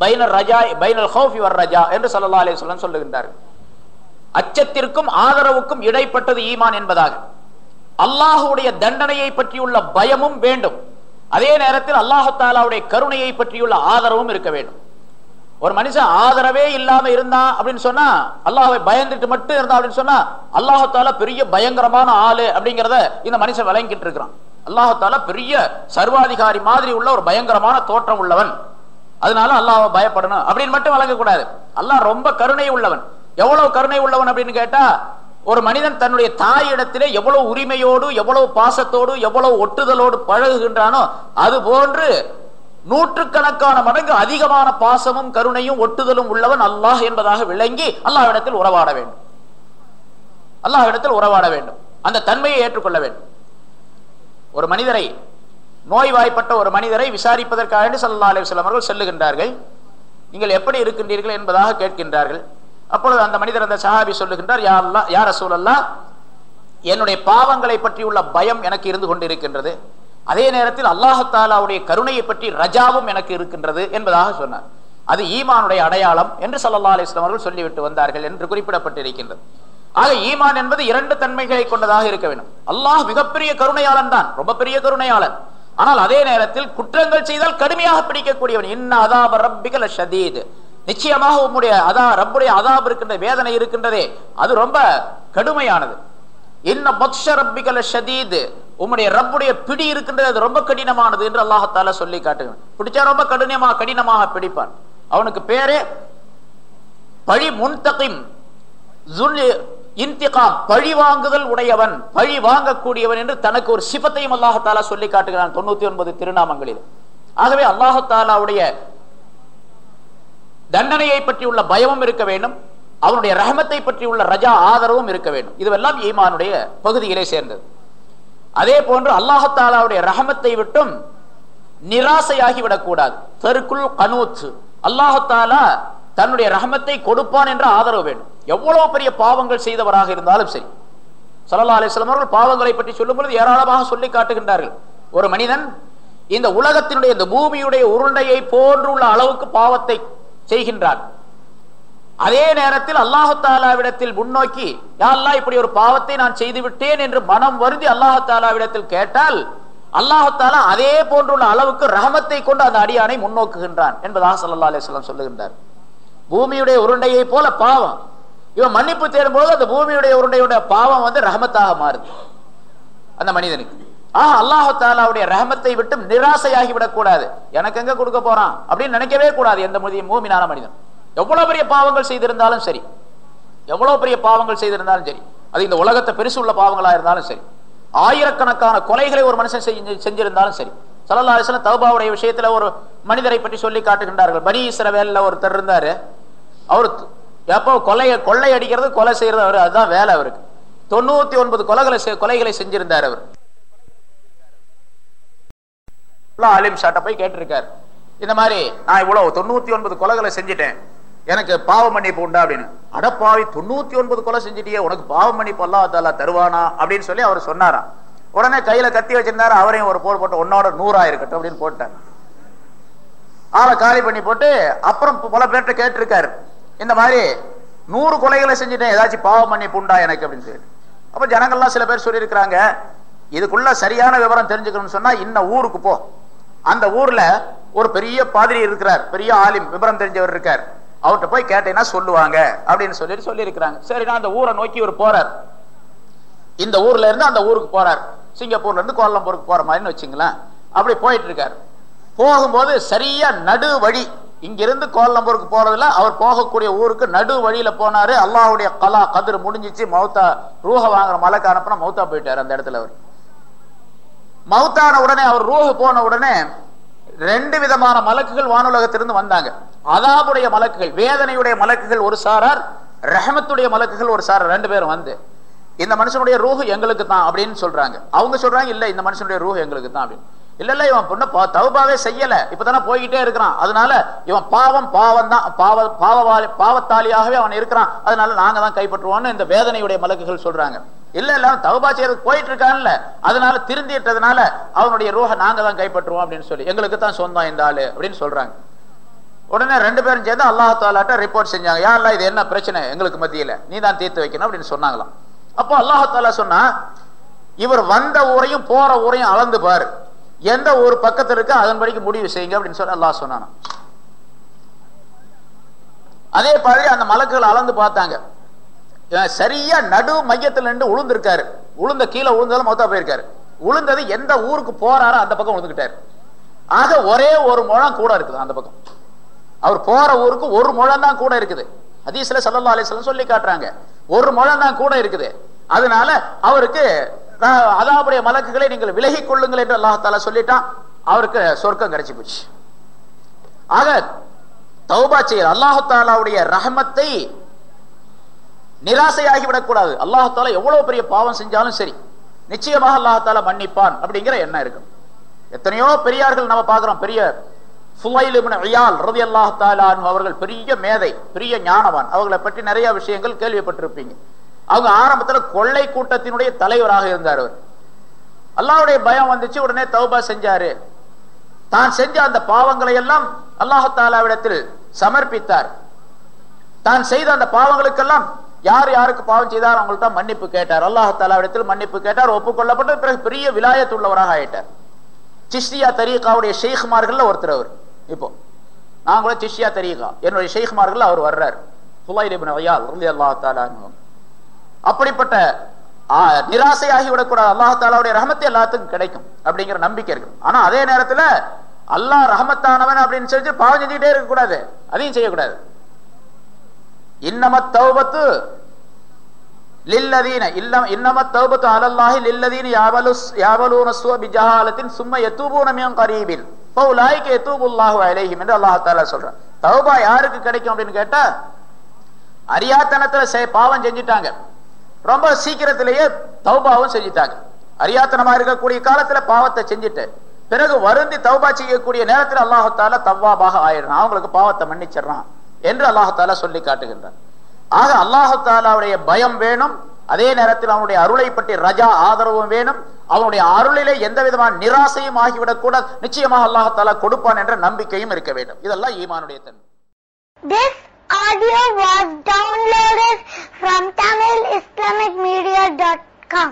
பைனல் ரஜா பைனல் ஹவுஃப் யுவர் ரஜா என்று ஸல்லல்லாஹு அலைஹி சொல்லம் சொல்லுகின்றார்கள். அச்சத்திற்கும் ஆதரவுக்கும் இடைப்பட்டது ஈமான் என்பதாக. அல்லாஹுடைய தண்டனையை பற்றியுள்ள பயமும் வேண்டும். அதே நேரத்தில் அல்லாஹாலாவுடைய கருணையை பற்றியுள்ள ஆதரவும் இருக்க வேண்டும். ஒரு மனுஷன் ஆதரவே இல்லாம இருந்தான் அப்படின்னு சொன்னா அல்லாஹை பயந்துட்டு மட்டும் இருந்தான் அப்படின்னு சொன்னா அல்லாஹத்தால பெரிய பயங்கரமான ஆளு அப்படிங்கறத இந்த மனுஷன் விளங்கிட்டு இருக்கிறான். அல்லாஹத்தால பெரிய சர்வாதிகாரி மாதிரி உள்ள ஒரு பயங்கரமான தோற்றம் உள்ளவன். அதனால அல்லாஹை பயப்படணும் அப்படின்னு மட்டும் வழங்கக்கூடாது அல்லாஹ் ரொம்ப கருணை உள்ளவன். எவ்வளவு கருணை உள்ளவன் அப்படின்னு கேட்டா ஒரு மனிதன் தன்னுடைய தாயிடத்திலே எவ்வளவு உரிமையோடு எவ்வளவு பாசத்தோடு எவ்வளவு ஒட்டுதலோடு பழகுகின்றானோ அது போன்று நூற்றுக்கணக்கான மடங்கு அதிகமான பாசமும் கருணையும் ஒட்டுதலும் உள்ளவன் அல்லாஹ் என்பதாக விளங்கி அல்லாஹ்விடத்தில் உறவாட வேண்டும். அல்லாஹ்விடத்தில் உறவாட வேண்டும். அந்த தன்மையை ஏற்றுக்கொள்ள வேண்டும். ஒரு மனிதரை நோய்வாய்ப்பட்ட ஒரு மனிதரை விசாரிப்பதற்காக சல்லா அலிஸ்லாம் அவர்கள் செல்லுகின்றார்கள். நீங்கள் எப்படி இருக்கின்றீர்கள் என்பதாக கேட்கின்றார்கள். அப்பொழுது அந்த மனிதர் அந்த சஹாபி சொல்லுகின்றார் யார் யார் ரசூலல்லா என்னுடைய பாவங்களை பற்றியுள்ள பயம் எனக்கு இருந்து கொண்டிருக்கின்றது. அதே நேரத்தில் அல்லாஹாலாவுடைய கருணையை பற்றி ரஜாவும் எனக்கு இருக்கின்றது என்பதாக சொன்னார். அது ஈமானுடைய அடையாளம் என்று சல்லா அலிஸ்லாம் அவர்கள் சொல்லிவிட்டு வந்தார்கள் என்று குறிப்பிடப்பட்டிருக்கின்றது. ஆக ஈமான் என்பது இரண்டு தன்மைகளை கொண்டதாக இருக்க வேண்டும். அல்லாஹ் மிகப்பெரிய கருணையாளன் தான் ரொம்ப பெரிய கருணையாளன். ஆனால் அதே நேரத்தில் குற்றங்கள் செய்தால் கடுமையாக பிடிக்கக்கூடியவன். இன்ன அதாப ரப்பிகல ஷதீது நிச்சயமாக உம்முடைய அதா ரப்புடைய அதாப் இருக்கின்ற வேதனை இருக்கின்றதே. அது ரொம்ப கடுமையானது. இன்ன பக்ஷ ரப்பிகல ஷதீது உம்முடைய ரப்புடைய பிடி இருக்கின்றது அது ரொம்ப கடினமானது என்று அல்லாஹத்தால சொல்லி காட்டுகிறான். பிடிச்சா ரொம்ப கடினமாக கடினமாக பிடிப்பான். அவனுக்கு பேரே பழி முன்தகிம் இன்திகாம் பழி வாங்குதல் உடையவன் பழி வாங்கக்கூடியவன் என்று தனக்கு ஒரு சிபத்தையும் அல்லாஹாலா சொல்லி காட்டுகிறான் தொண்ணூத்தி ஒன்பது திருநாமங்களில். ஆகவே அல்லாஹாலாவுடைய தண்டனையை பற்றி உள்ள பயமும் இருக்க வேண்டும். அவனுடைய ரஹமத்தை உள்ள ரஜா ஆதரவும் இருக்க வேண்டும். இதுவெல்லாம் ஈமானுடைய பகுதியிலே சேர்ந்தது. அதே போன்று அல்லாஹாலாவுடைய ரஹமத்தை விட்டும் நிராசையாகி விடக்கூடாது தெருக்குள் கனூத்து அல்லாஹாலா தன்னுடைய ரஹமத்தை கொடுப்பான் என்று ஆதரவு வேண்டும். எவ்வளவு பெரிய பாவங்கள் செய்தவராக இருந்தாலும் சரி. சல்லா அலிஸ்லாம் அவர்கள் பாவங்களை பற்றி சொல்லும் பொழுது ஏராளமாக சொல்லி காட்டுகின்றார்கள். ஒரு மனிதன் இந்த உலகத்தினுடைய இந்த பூமியுடைய உருண்டையை போன்றுள்ள அளவுக்கு பாவத்தை செய்கின்றான். அதே நேரத்தில் அல்லாஹத்தாலாவிடத்தில் முன்னோக்கி யாரெல்லாம் இப்படி ஒரு பாவத்தை நான் செய்து விட்டேன் என்று மனம் வருந்தி அல்லாஹத்தாலாவிடத்தில் கேட்டால் அல்லாஹத்தாலா அதே போன்றுள்ள அளவுக்கு ரகமத்தை கொண்டு அந்த அடியானை முன்னோக்குகின்றான் என்பதாக சல்லா அலிஸ்லாம் சொல்லுகின்றார். பூமியுடைய உருண்டையை போல பாவம். இவன் மன்னிப்பு தேடும் போது அந்த பூமியுடைய உருண்டையுடைய பாவம் வந்து ரஹமத்தாக மாறுது. அந்த மனிதனுக்கு. ஆஹ் அல்லாஹு தாலாவுடைய ரஹமத்தை விட்டு நிராசையாகி விடக்கூடாது. எனக்கு எங்க கொடுக்க போறான்? அப்படின்னு நினைக்கவே கூடாது எந்த மொழியும் மூமினான மனிதன். எவ்வளவு பெரிய பாவங்கள் செய்திருந்தாலும் சரி. எவ்வளவு பெரிய பாவங்கள் செய்திருந்தாலும் சரி. அது இந்த உலகத்தை பெருசு உள்ள பாவங்களா இருந்தாலும் சரி. ஆயிரக்கணக்கான கொலைகளை ஒரு மனுஷன் செஞ்சிருந்தாலும் சரி. சல்லா அலிஸ்லாம் தௌபாவுடைய விஷயத்துல ஒரு மனிதரை பற்றி சொல்லி காட்டுகின்றார்கள். பனி இஸ்ரவேல்ல ஒருத்தர் இருந்தாரு. அவர் எப்போ கொலையை கொள்ளை அடிக்கிறது கொலை செய்யறது அவர் அதுதான் வேலை அவருக்கு. தொண்ணூத்தி ஒன்பது கொலைகளை கொலைகளை செஞ்சிருந்தார் அவர். அலிம் சாட்டை போய் கேட்டிருக்காரு. இந்த மாதிரி நான் இவ்வளவு தொண்ணூத்தி ஒன்பது கொலைகளை செஞ்சிட்டேன். எனக்கு பாவ மன்னிப்பு உண்டா அப்படின்னு அடப்பாவி தொண்ணூத்தி ஒன்பது கொலை செஞ்சுட்டியே உனக்கு பாவ மன்னிப்பு அல்லா தாலா தருவானா அப்படின்னு சொல்லி அவர் சொன்னாராம் உடனே கையில கத்தி வச்சிருந்தாரு அவரையும் ஒரு போர் போட்டு உன்னோட நூறா இருக்கட்டும் அப்படின்னு போட்டார். ஆளை காலி பண்ணி போட்டு அப்புறம் பல பேர்கிட்ட கேட்டிருக்காரு. இந்த மாதிரி நூறு கொலைகளை செஞ்சுட்டேன் ஏதாச்சும் பாவ மன்னிப்பு உண்டா எனக்கு அப்படின்னு சொல்லி. அப்ப ஜனங்கள்லாம் சில பேர் சொல்லியிருக்கிறாங்க இதுக்குள்ள சரியான விவரம் தெரிஞ்சுக்கணும்னு சொன்னா இன்ன ஊருக்கு போ. அந்த ஊர்ல ஒரு பெரிய பாதிரி இருக்கிறார் பெரிய ஆலிம் விவரம் தெரிஞ்சவர் இருக்கார். அவர்கிட்ட போய் கேட்டீங்கன்னா சொல்லுவாங்க அப்படின்னு சொல்லிட்டு சொல்லி இருக்கிறாங்க சரி நான் அந்த ஊரை நோக்கி ஒரு போறார். இந்த ஊர்ல இருந்து அந்த ஊருக்கு போறார். சிங்கப்பூர்ல இருந்து கோலம்பூருக்கு போற மாதிரின்னு வச்சுங்களேன். அப்படி போயிட்டு இருக்காரு போகும்போது சரியா நடு வழி இங்கிருந்து கோலம்பூருக்கு போறதுல அவர் போகக்கூடிய ஊருக்கு நடு வழியில போனாரு. அல்லாவுடைய கலா கதிர் முடிஞ்சிச்சு. மௌத்தா ரூஹ வாங்குற மலைக்கு அனுப்புனா மௌத்தா போயிட்டாரு அந்த இடத்துல அவர். மௌத்தான உடனே அவர் ரூஹு போன உடனே ரெண்டு விதமான மலக்குகள் வானுலகத்திலிருந்து வந்தாங்க. அதாபுடைய மலக்குகள் வேதனையுடைய மலக்குகள் ஒரு சாரார் ரஹமத்துடைய மலக்குகள் ஒரு சாரார் ரெண்டு பேரும் வந்து இந்த மனுஷனுடைய ரூஹு எங்களுக்கு தான் அப்படின்னு சொல்றாங்க. அவங்க சொல்றாங்க இல்ல இந்த மனுஷனுடைய ரூஹு எங்களுக்கு தான் அப்படின்னு. இல்ல இல்ல இவன் பொண்ணு பா- செய்யல. இப்பதானே போய்கிட்டே இருக்கிறான். அதனால இவன் பாவம் பாவம் தான் பாவ பாவவாளி பாவத்தாளியாகவே அவன் இருக்கிறான். அதனால நாங்க தான் கைப்பற்றுவோம்னு இந்த வேதனையுடைய மலக்குகள் சொல்றாங்க. இல்ல இல்ல தவபா செய்யறது போயிட்டு இருக்கான்ல அதனால திருந்திட்டதுனால அவனுடைய ரூஹ நாங்க தான் கைப்பற்றுவோம் அப்படின்னு சொல்லி எங்களுக்கு தான் சொந்தம் இந்த ஆளு அப்படின்னு சொல்றாங்க. உடனே ரெண்டு பேரும் சேர்ந்து அல்லாஹ் தாலாட்ட ரிப்போர்ட் செஞ்சாங்க. யாரெல்லாம் இது என்ன பிரச்சனை எங்களுக்கு மத்தியில? நீ தான் தீர்த்து வைக்கணும் அப்படின்னு சொன்னாங்களாம். அப்போ அல்லாஹாலா சொன்னா இவர் வந்த ஊரையும் போற ஊரையும் அளந்து பாரு. எந்த ஊர் பக்கத்துல இருக்கு அதன்படிக்கு முடிவு செய்யுங்க அப்படின்னு சொல்லி அல்லாஹ் சொன்னானா அதே மாதிரி அந்த மலக்குகள் அளந்து பார்த்தாங்க. சரியா நடு மையத்துல நின்று உளுந்திருக்காரு. உளுந்த கீழே உளுந்ததும் மொத்தம் போயிருக்காரு. உளுந்தது எந்த ஊருக்கு போறாரோ அந்த பக்கம் உளுந்துக்கிட்டாரு ஆக ஒரே ஒரு முழம் கூட இருக்குது அந்த பக்கம். அவர் போற ஊருக்கு ஒரு முழம் தான் கூட இருக்குது. அதீசில சல்லா அலிஸ்லாம் சொல்லி காட்டுறாங்க. ஒரு முழம் தான் கூட இருக்குது. அதனால அவருக்கு அதாவுடைய மலக்குகளை நீங்கள் விலகி கொள்ளுங்கள் என்று அல்லாஹால சொல்லிட்டான். அவருக்கு சொர்க்கம் கிடைச்சி போச்சு. ஆக தௌபா செயல் அல்லாஹாலாவுடைய ரஹமத்தை நிராசையாகி விடக்கூடாது அல்லாஹ் எவ்வளவு பெரிய பாவம் செஞ்சாலும் சரி நிச்சயமாக அல்லாஹ் மன்னிப்பான் அப்படிங்கிற எண்ணம் இருக்கும். எத்தனையோ பெரியார்கள் நம்ம பார்க்கிறோம் பெரிய அவர்கள் பெரிய மேதை பெரிய ஞானவான். அவர்களை பற்றி நிறைய விஷயங்கள் கேள்விப்பட்டிருப்பீங்க. அவங்க ஆரம்பத்துல கொள்ளை கூட்டத்தினுடைய தலைவராக இருந்தார் அவர். அல்லாஹ்வுடைய பயம் வந்துச்சு உடனே தௌபா செஞ்சாரு. தான் செஞ்ச அந்த பாவங்களை எல்லாம் அல்லாஹாலாவிடத்தில் சமர்ப்பித்தார். தான் செய்த அந்த பாவங்களுக்கெல்லாம் யார் யாருக்கு பாவம் செய்தார் அவங்கள்ட்ட மன்னிப்பு கேட்டார். அல்லாஹாலாவிடத்தில் மன்னிப்பு கேட்டார். ஒப்புக்கொள்ளப்பட்டு பிறகு பெரிய விலாயத்துள்ளவராக ஆயிட்டார். சிஷ்டியா தரீகாவுடைய ஷெய்குமார்கள் ஒருத்தர் அவர். இப்போ நான் கூட தரீகா. என்னுடைய ஷெய்குமார்கள் அவர் வர்றார். அப்படிப்பட்ட ஆ, நிராசையாகி விடக்கூடாது அல்லாஹ் ரஹமத்து எல்லாத்துக்கும் கிடைக்கும் அப்படிங்கிற நம்பிக்கை இருக்கு. ஆனா அதே நேரத்துல அல்லாஹ் ரஹமத்தானவன் அப்படின்னு சொல்லி பாவம் செஞ்சுக்கிட்டே இருக்கக்கூடாது. அதையும் செய்யக்கூடாது. இன்னமத் தௌபத்து லில்லதீன இல்லம் இன்னமத் அலல்லாஹி லில்லதீன யாவலு யாவலூன சுவ பிஜஹாலத்தின் சும்ம யதூபூன மின் கரீபின் ஃபௌலாயிக யதூபுல்லாஹு அலைஹிம் என்று அல்லாஹ் தஆலா சொல்றான் தௌபா யாருக்கு கிடைக்கும் அப்படின்னு கேட்டா அரியாத்தனத்துல செய்- பாவம் செஞ்சுட்டாங்க. ரொம்ப சீக்கிரத்திலேயே தௌபாவும் செஞ்சுட்டாங்க. அரியாத்தனமா இருக்கக்கூடிய காலத்துல பாவத்தை செஞ்சுட்டு பிறகு வருந்தி தௌபா செய்யக்கூடிய நேரத்தில் அல்லாஹால தவ்வாபாக ஆயிடுறான். அவங்களுக்கு பாவத்தை மன்னிச்சிடுறான். என்று அல்லாஹால சொல்லி காட்டுகின்றான். ஆக அல்லாஹாலாவுடைய பயம் வேணும் அதே நேரத்தில் அவனுடைய அருளை பற்றி ரஜா ஆதரவும் வேணும் அவனுடைய அருளிலே எந்த விதமான நிராசையும் ஆகிவிடக் கூட நிச்சயமாக அல்லாஹாலா கொடுப்பான் என்ற நம்பிக்கையும் இருக்க வேண்டும். இதெல்லாம் ஈமானுடைய தன்மை. This audio was downloaded from TamilIslamicMedia.com.